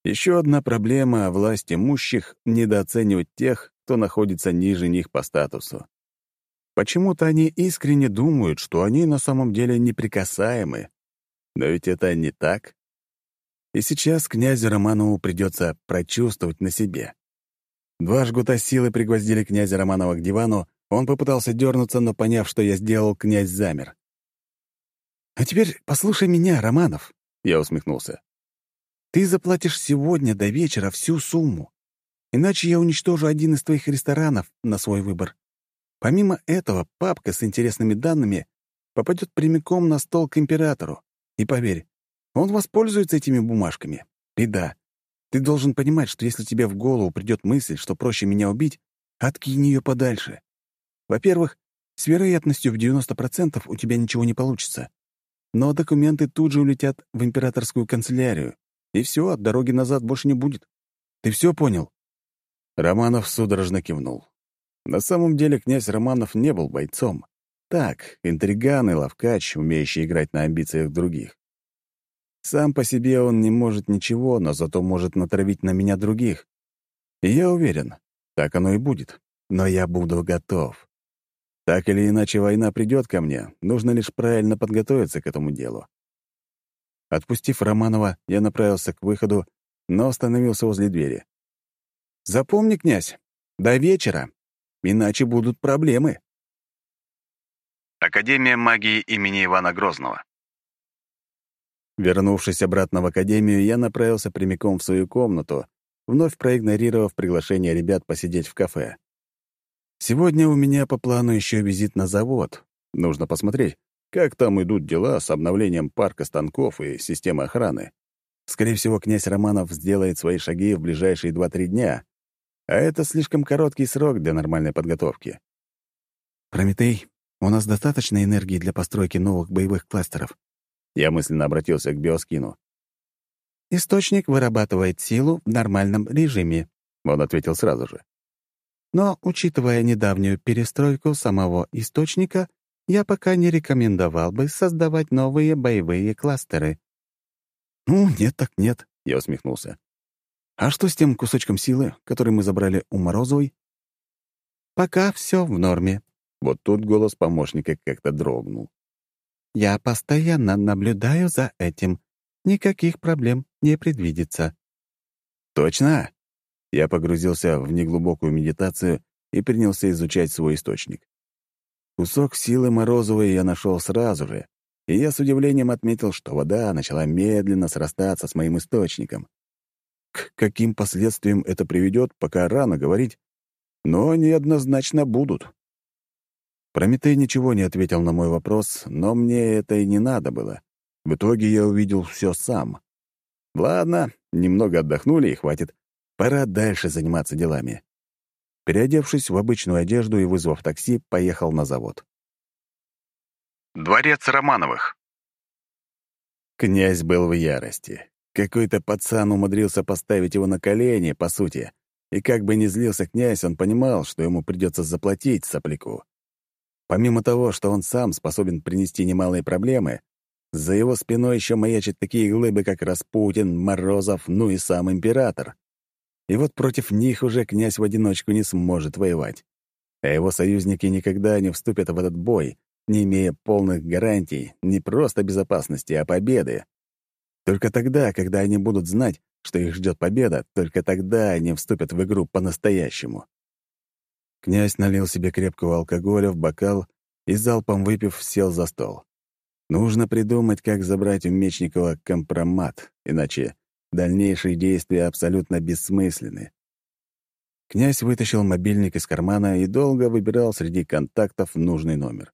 Еще одна проблема власть имущих — недооценивать тех, кто находится ниже них по статусу. Почему-то они искренне думают, что они на самом деле неприкасаемы. Но ведь это не так. И сейчас князю Романову придется прочувствовать на себе. Два жгута силы пригвоздили князя Романова к дивану, он попытался дернуться, но, поняв, что я сделал, князь замер. «А теперь послушай меня, Романов», — я усмехнулся. «Ты заплатишь сегодня до вечера всю сумму, иначе я уничтожу один из твоих ресторанов на свой выбор. Помимо этого, папка с интересными данными попадет прямиком на стол к императору. И поверь, он воспользуется этими бумажками. И да, ты должен понимать, что если тебе в голову придет мысль, что проще меня убить, откинь ее подальше. Во-первых, с вероятностью в 90% у тебя ничего не получится. Но документы тут же улетят в императорскую канцелярию. И все, от дороги назад больше не будет. Ты все понял?» Романов судорожно кивнул. На самом деле князь Романов не был бойцом. Так, интриган и ловкач, умеющий играть на амбициях других. Сам по себе он не может ничего, но зато может натравить на меня других. И я уверен, так оно и будет. но я буду готов. Так или иначе, война придет ко мне, нужно лишь правильно подготовиться к этому делу. Отпустив Романова, я направился к выходу, но остановился возле двери. «Запомни, князь, до вечера, иначе будут проблемы». Академия магии имени Ивана Грозного. Вернувшись обратно в академию, я направился прямиком в свою комнату, вновь проигнорировав приглашение ребят посидеть в кафе. Сегодня у меня по плану еще визит на завод. Нужно посмотреть, как там идут дела с обновлением парка станков и системы охраны. Скорее всего, князь Романов сделает свои шаги в ближайшие 2-3 дня, а это слишком короткий срок для нормальной подготовки. «Прометей, у нас достаточно энергии для постройки новых боевых кластеров?» Я мысленно обратился к биоскину. «Источник вырабатывает силу в нормальном режиме», — он ответил сразу же. «Но, учитывая недавнюю перестройку самого источника, я пока не рекомендовал бы создавать новые боевые кластеры». «Ну, нет так нет», — я усмехнулся. «А что с тем кусочком силы, который мы забрали у Морозовой?» «Пока все в норме». Вот тут голос помощника как-то дрогнул. «Я постоянно наблюдаю за этим. Никаких проблем не предвидится». «Точно?» Я погрузился в неглубокую медитацию и принялся изучать свой источник. Кусок силы Морозовой я нашел сразу же, и я с удивлением отметил, что вода начала медленно срастаться с моим источником. К каким последствиям это приведет, пока рано говорить, но они однозначно будут. Прометей ничего не ответил на мой вопрос, но мне это и не надо было. В итоге я увидел все сам. Ладно, немного отдохнули и хватит. Пора дальше заниматься делами. Переодевшись в обычную одежду и вызвав такси, поехал на завод. Дворец Романовых. Князь был в ярости. Какой-то пацан умудрился поставить его на колени, по сути. И как бы ни злился князь, он понимал, что ему придется заплатить сопляку. Помимо того, что он сам способен принести немалые проблемы, за его спиной еще маячат такие глыбы, как Распутин, Морозов, ну и сам император. И вот против них уже князь в одиночку не сможет воевать. А его союзники никогда не вступят в этот бой, не имея полных гарантий не просто безопасности, а победы. Только тогда, когда они будут знать, что их ждет победа, только тогда они вступят в игру по-настоящему. Князь налил себе крепкого алкоголя в бокал и, залпом выпив, сел за стол. Нужно придумать, как забрать у Мечникова компромат, иначе Дальнейшие действия абсолютно бессмысленны. Князь вытащил мобильник из кармана и долго выбирал среди контактов нужный номер.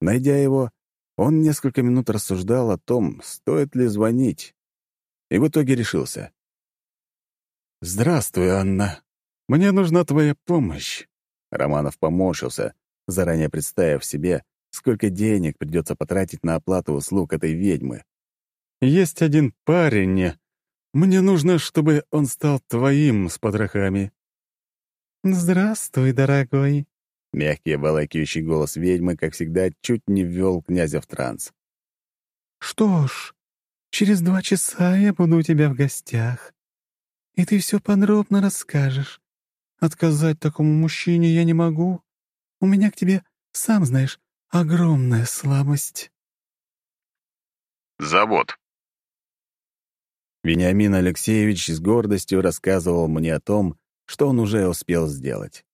Найдя его, он несколько минут рассуждал о том, стоит ли звонить, и в итоге решился. «Здравствуй, Анна. Мне нужна твоя помощь». Романов поморщился, заранее представив себе, сколько денег придется потратить на оплату услуг этой ведьмы. «Есть один парень, мне нужно, чтобы он стал твоим с потрохами». «Здравствуй, дорогой». Мягкий обалакивающий голос ведьмы, как всегда, чуть не ввел князя в транс. «Что ж, через два часа я буду у тебя в гостях, и ты все подробно расскажешь. Отказать такому мужчине я не могу. У меня к тебе, сам знаешь, огромная слабость». Завод. Вениамин Алексеевич с гордостью рассказывал мне о том, что он уже успел сделать.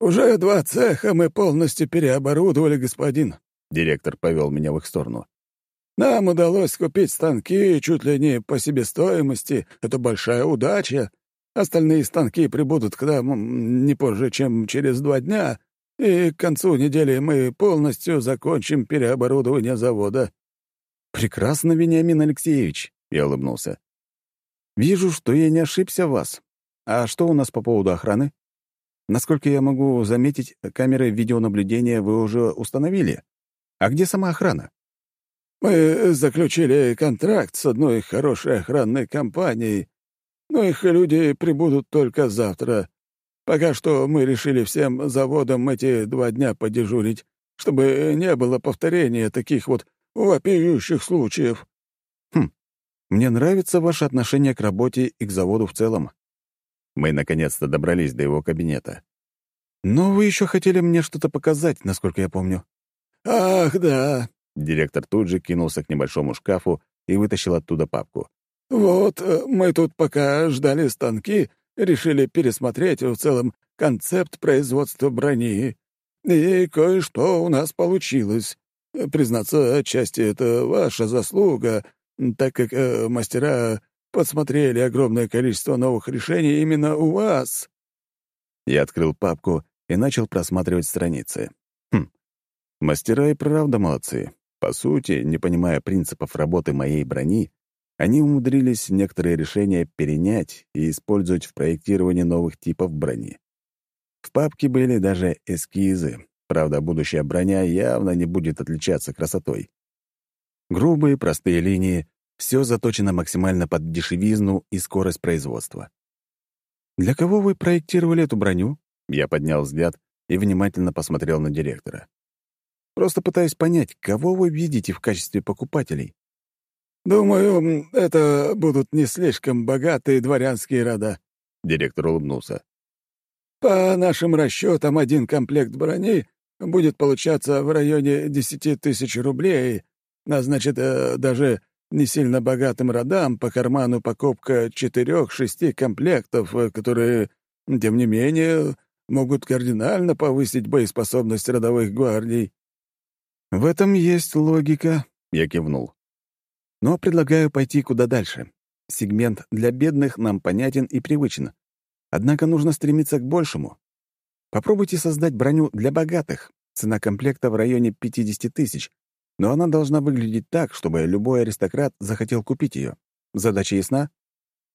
«Уже два цеха мы полностью переоборудовали, господин», — директор повел меня в их сторону. «Нам удалось купить станки чуть ли не по себестоимости. Это большая удача. Остальные станки прибудут к нам не позже, чем через два дня, и к концу недели мы полностью закончим переоборудование завода». «Прекрасно, Вениамин Алексеевич», я улыбнулся. «Вижу, что я не ошибся в вас. А что у нас по поводу охраны? Насколько я могу заметить, камеры видеонаблюдения вы уже установили. А где сама охрана?» «Мы заключили контракт с одной хорошей охранной компанией, но их люди прибудут только завтра. Пока что мы решили всем заводам эти два дня подежурить, чтобы не было повторения таких вот вопиющих случаев». «Хм, мне нравится ваше отношение к работе и к заводу в целом. Мы наконец-то добрались до его кабинета. Но вы еще хотели мне что-то показать, насколько я помню». «Ах, да». Директор тут же кинулся к небольшому шкафу и вытащил оттуда папку. «Вот, э, мы тут пока ждали станки, решили пересмотреть в целом концепт производства брони. И кое-что у нас получилось. Признаться, отчасти это ваша заслуга, так как э, мастера подсмотрели огромное количество новых решений именно у вас». Я открыл папку и начал просматривать страницы. Хм, мастера и правда молодцы. По сути, не понимая принципов работы моей брони, они умудрились некоторые решения перенять и использовать в проектировании новых типов брони. В папке были даже эскизы, правда, будущая броня явно не будет отличаться красотой. Грубые, простые линии, все заточено максимально под дешевизну и скорость производства. «Для кого вы проектировали эту броню?» Я поднял взгляд и внимательно посмотрел на директора. «Просто пытаюсь понять, кого вы видите в качестве покупателей?» «Думаю, это будут не слишком богатые дворянские рода», — директор улыбнулся. «По нашим расчетам, один комплект брони будет получаться в районе десяти тысяч рублей, а значит, э, даже не сильно богатым родам по карману покупка четырех-шести комплектов, э, которые, тем не менее, могут кардинально повысить боеспособность родовых гвардий». «В этом есть логика», — я кивнул. «Но предлагаю пойти куда дальше. Сегмент для бедных нам понятен и привычен. Однако нужно стремиться к большему. Попробуйте создать броню для богатых. Цена комплекта в районе 50 тысяч, но она должна выглядеть так, чтобы любой аристократ захотел купить ее. Задача ясна?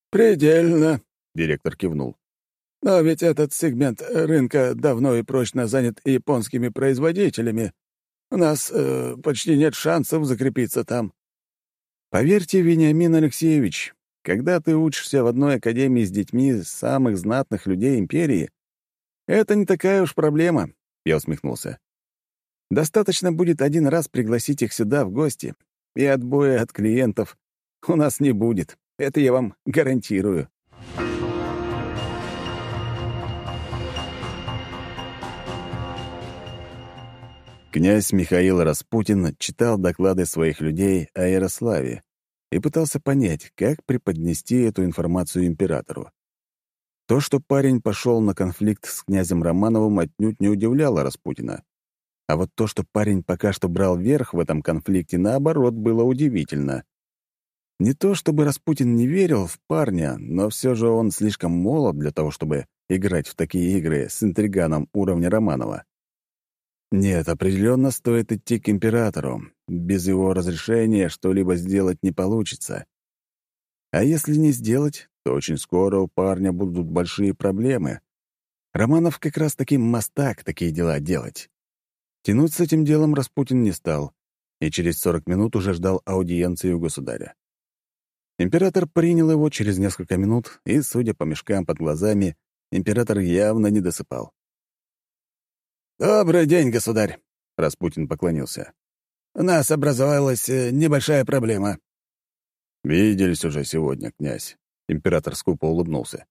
«Предельно», — директор кивнул. «Но ведь этот сегмент рынка давно и прочно занят японскими производителями. У нас э, почти нет шансов закрепиться там». Поверьте, Вениамин Алексеевич, когда ты учишься в одной академии с детьми самых знатных людей империи, это не такая уж проблема, — я усмехнулся. Достаточно будет один раз пригласить их сюда в гости, и отбоя от клиентов у нас не будет. Это я вам гарантирую. Князь Михаил Распутин читал доклады своих людей о Ярославе и пытался понять, как преподнести эту информацию императору. То, что парень пошел на конфликт с князем Романовым, отнюдь не удивляло Распутина. А вот то, что парень пока что брал верх в этом конфликте, наоборот, было удивительно. Не то чтобы Распутин не верил в парня, но все же он слишком молод для того, чтобы играть в такие игры с интриганом уровня Романова. Нет, определенно стоит идти к императору. Без его разрешения что-либо сделать не получится. А если не сделать, то очень скоро у парня будут большие проблемы. Романов как раз таки мастак такие дела делать. Тянуть с этим делом Распутин не стал, и через 40 минут уже ждал аудиенции у государя. Император принял его через несколько минут, и, судя по мешкам под глазами, император явно не досыпал. «Добрый день, государь!» — Распутин поклонился. «У нас образовалась э, небольшая проблема». «Виделись уже сегодня, князь», — император скупо улыбнулся.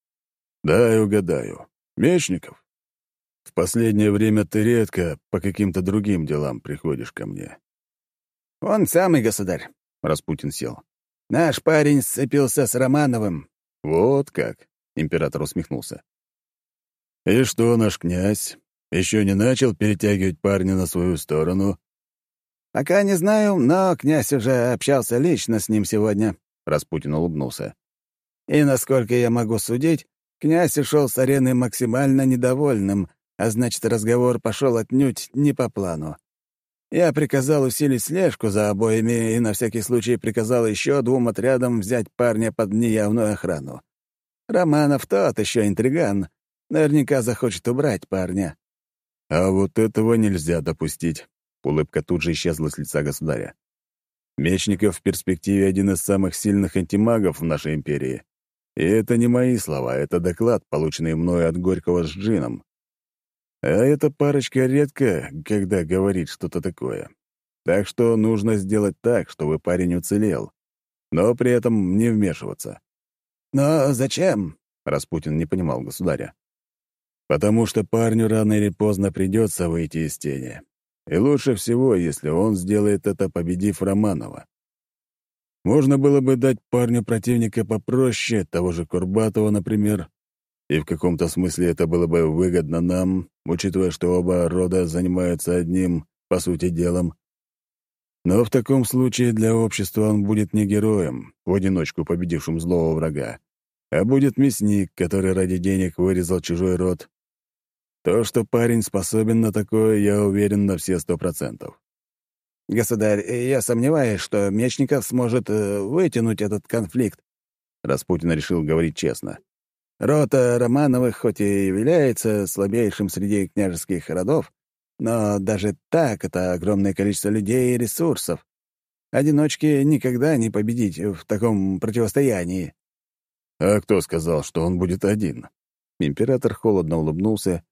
«Дай угадаю. Мечников?» В последнее время ты редко по каким-то другим делам приходишь ко мне. Он самый государь, Распутин сел. Наш парень сцепился с Романовым. Вот как, император усмехнулся. И что наш князь? Еще не начал перетягивать парня на свою сторону? Пока не знаю, но князь уже общался лично с ним сегодня, Распутин улыбнулся. И насколько я могу судить, князь ушел с арены максимально недовольным, а значит, разговор пошел отнюдь не по плану. Я приказал усилить слежку за обоими и на всякий случай приказал еще двум отрядам взять парня под неявную охрану. Романов тот еще интриган. Наверняка захочет убрать парня. А вот этого нельзя допустить. Улыбка тут же исчезла с лица государя. Мечников в перспективе один из самых сильных антимагов в нашей империи. И это не мои слова, это доклад, полученный мною от Горького с Джином. А эта парочка редко, когда говорит что-то такое. Так что нужно сделать так, чтобы парень уцелел, но при этом не вмешиваться. «Но зачем?» — Распутин не понимал государя. Потому что парню рано или поздно придется выйти из тени. И лучше всего, если он сделает это, победив Романова. Можно было бы дать парню противника попроще, того же Курбатова, например, и в каком-то смысле это было бы выгодно нам, учитывая, что оба рода занимаются одним, по сути, делом. Но в таком случае для общества он будет не героем, в одиночку победившим злого врага, а будет мясник, который ради денег вырезал чужой род. То, что парень способен на такое, я уверен на все сто процентов. «Государь, я сомневаюсь, что Мечников сможет э, вытянуть этот конфликт», — Распутин решил говорить честно. «Рота Романовых хоть и является слабейшим среди княжеских родов, но даже так это огромное количество людей и ресурсов. Одиночке никогда не победить в таком противостоянии». «А кто сказал, что он будет один?» Император холодно улыбнулся,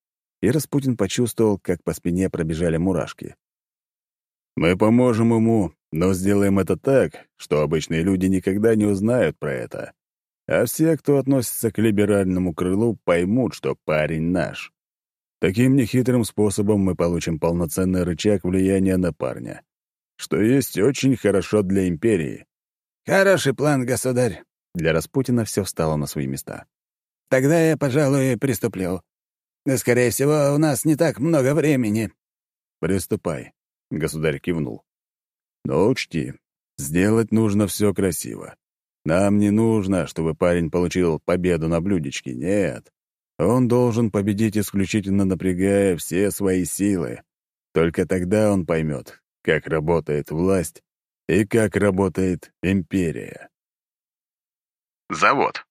и Распутин почувствовал, как по спине пробежали мурашки. Мы поможем ему, но сделаем это так, что обычные люди никогда не узнают про это. А все, кто относится к либеральному крылу, поймут, что парень наш. Таким нехитрым способом мы получим полноценный рычаг влияния на парня, что есть очень хорошо для империи. «Хороший план, государь». Для Распутина все встало на свои места. «Тогда я, пожалуй, приступлю. Скорее всего, у нас не так много времени». «Приступай», Государь кивнул. «Но учти, сделать нужно все красиво. Нам не нужно, чтобы парень получил победу на блюдечке, нет. Он должен победить исключительно напрягая все свои силы. Только тогда он поймет, как работает власть и как работает империя. Завод.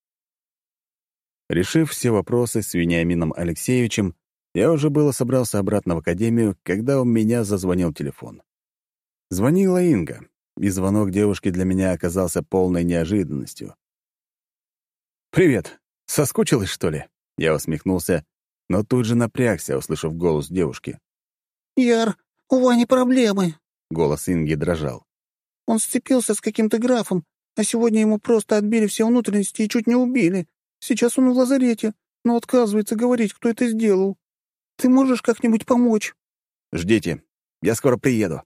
Решив все вопросы с Вениамином Алексеевичем, я уже было собрался обратно в академию, когда у меня зазвонил телефон. Звонила Инга, и звонок девушки для меня оказался полной неожиданностью. «Привет. Соскучилась, что ли?» Я усмехнулся, но тут же напрягся, услышав голос девушки. «Яр, у Вани проблемы». Голос Инги дрожал. «Он сцепился с каким-то графом, а сегодня ему просто отбили все внутренности и чуть не убили. Сейчас он в лазарете, но отказывается говорить, кто это сделал». Ты можешь как-нибудь помочь?» «Ждите. Я скоро приеду».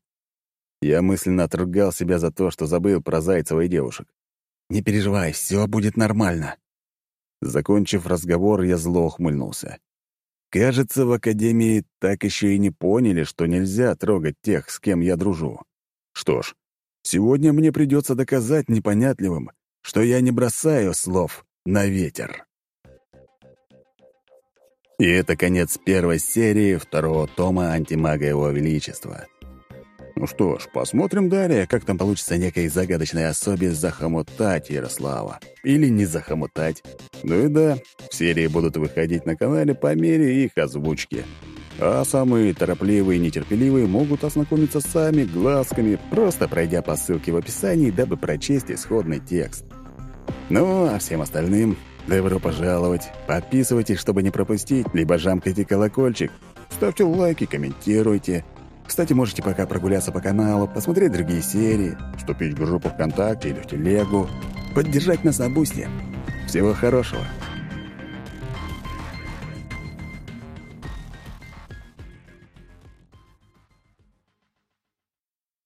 Я мысленно отругал себя за то, что забыл про Зайцева и девушек. «Не переживай, все будет нормально». Закончив разговор, я зло ухмыльнулся. Кажется, в Академии так еще и не поняли, что нельзя трогать тех, с кем я дружу. Что ж, сегодня мне придется доказать непонятливым, что я не бросаю слов на ветер. И это конец первой серии второго тома «Антимага Его Величества». Ну что ж, посмотрим далее, как там получится некой загадочной особе захомутать Ярослава. Или не захомутать. Ну и да, серии будут выходить на канале по мере их озвучки. А самые торопливые и нетерпеливые могут ознакомиться сами глазками, просто пройдя по ссылке в описании, дабы прочесть исходный текст. Ну, а всем остальным Добро пожаловать. Подписывайтесь, чтобы не пропустить, либо жамкайте колокольчик. Ставьте лайки, комментируйте. Кстати, можете пока прогуляться по каналу, посмотреть другие серии, вступить в группу ВКонтакте или в Телегу, поддержать нас на Бусте. Всего хорошего.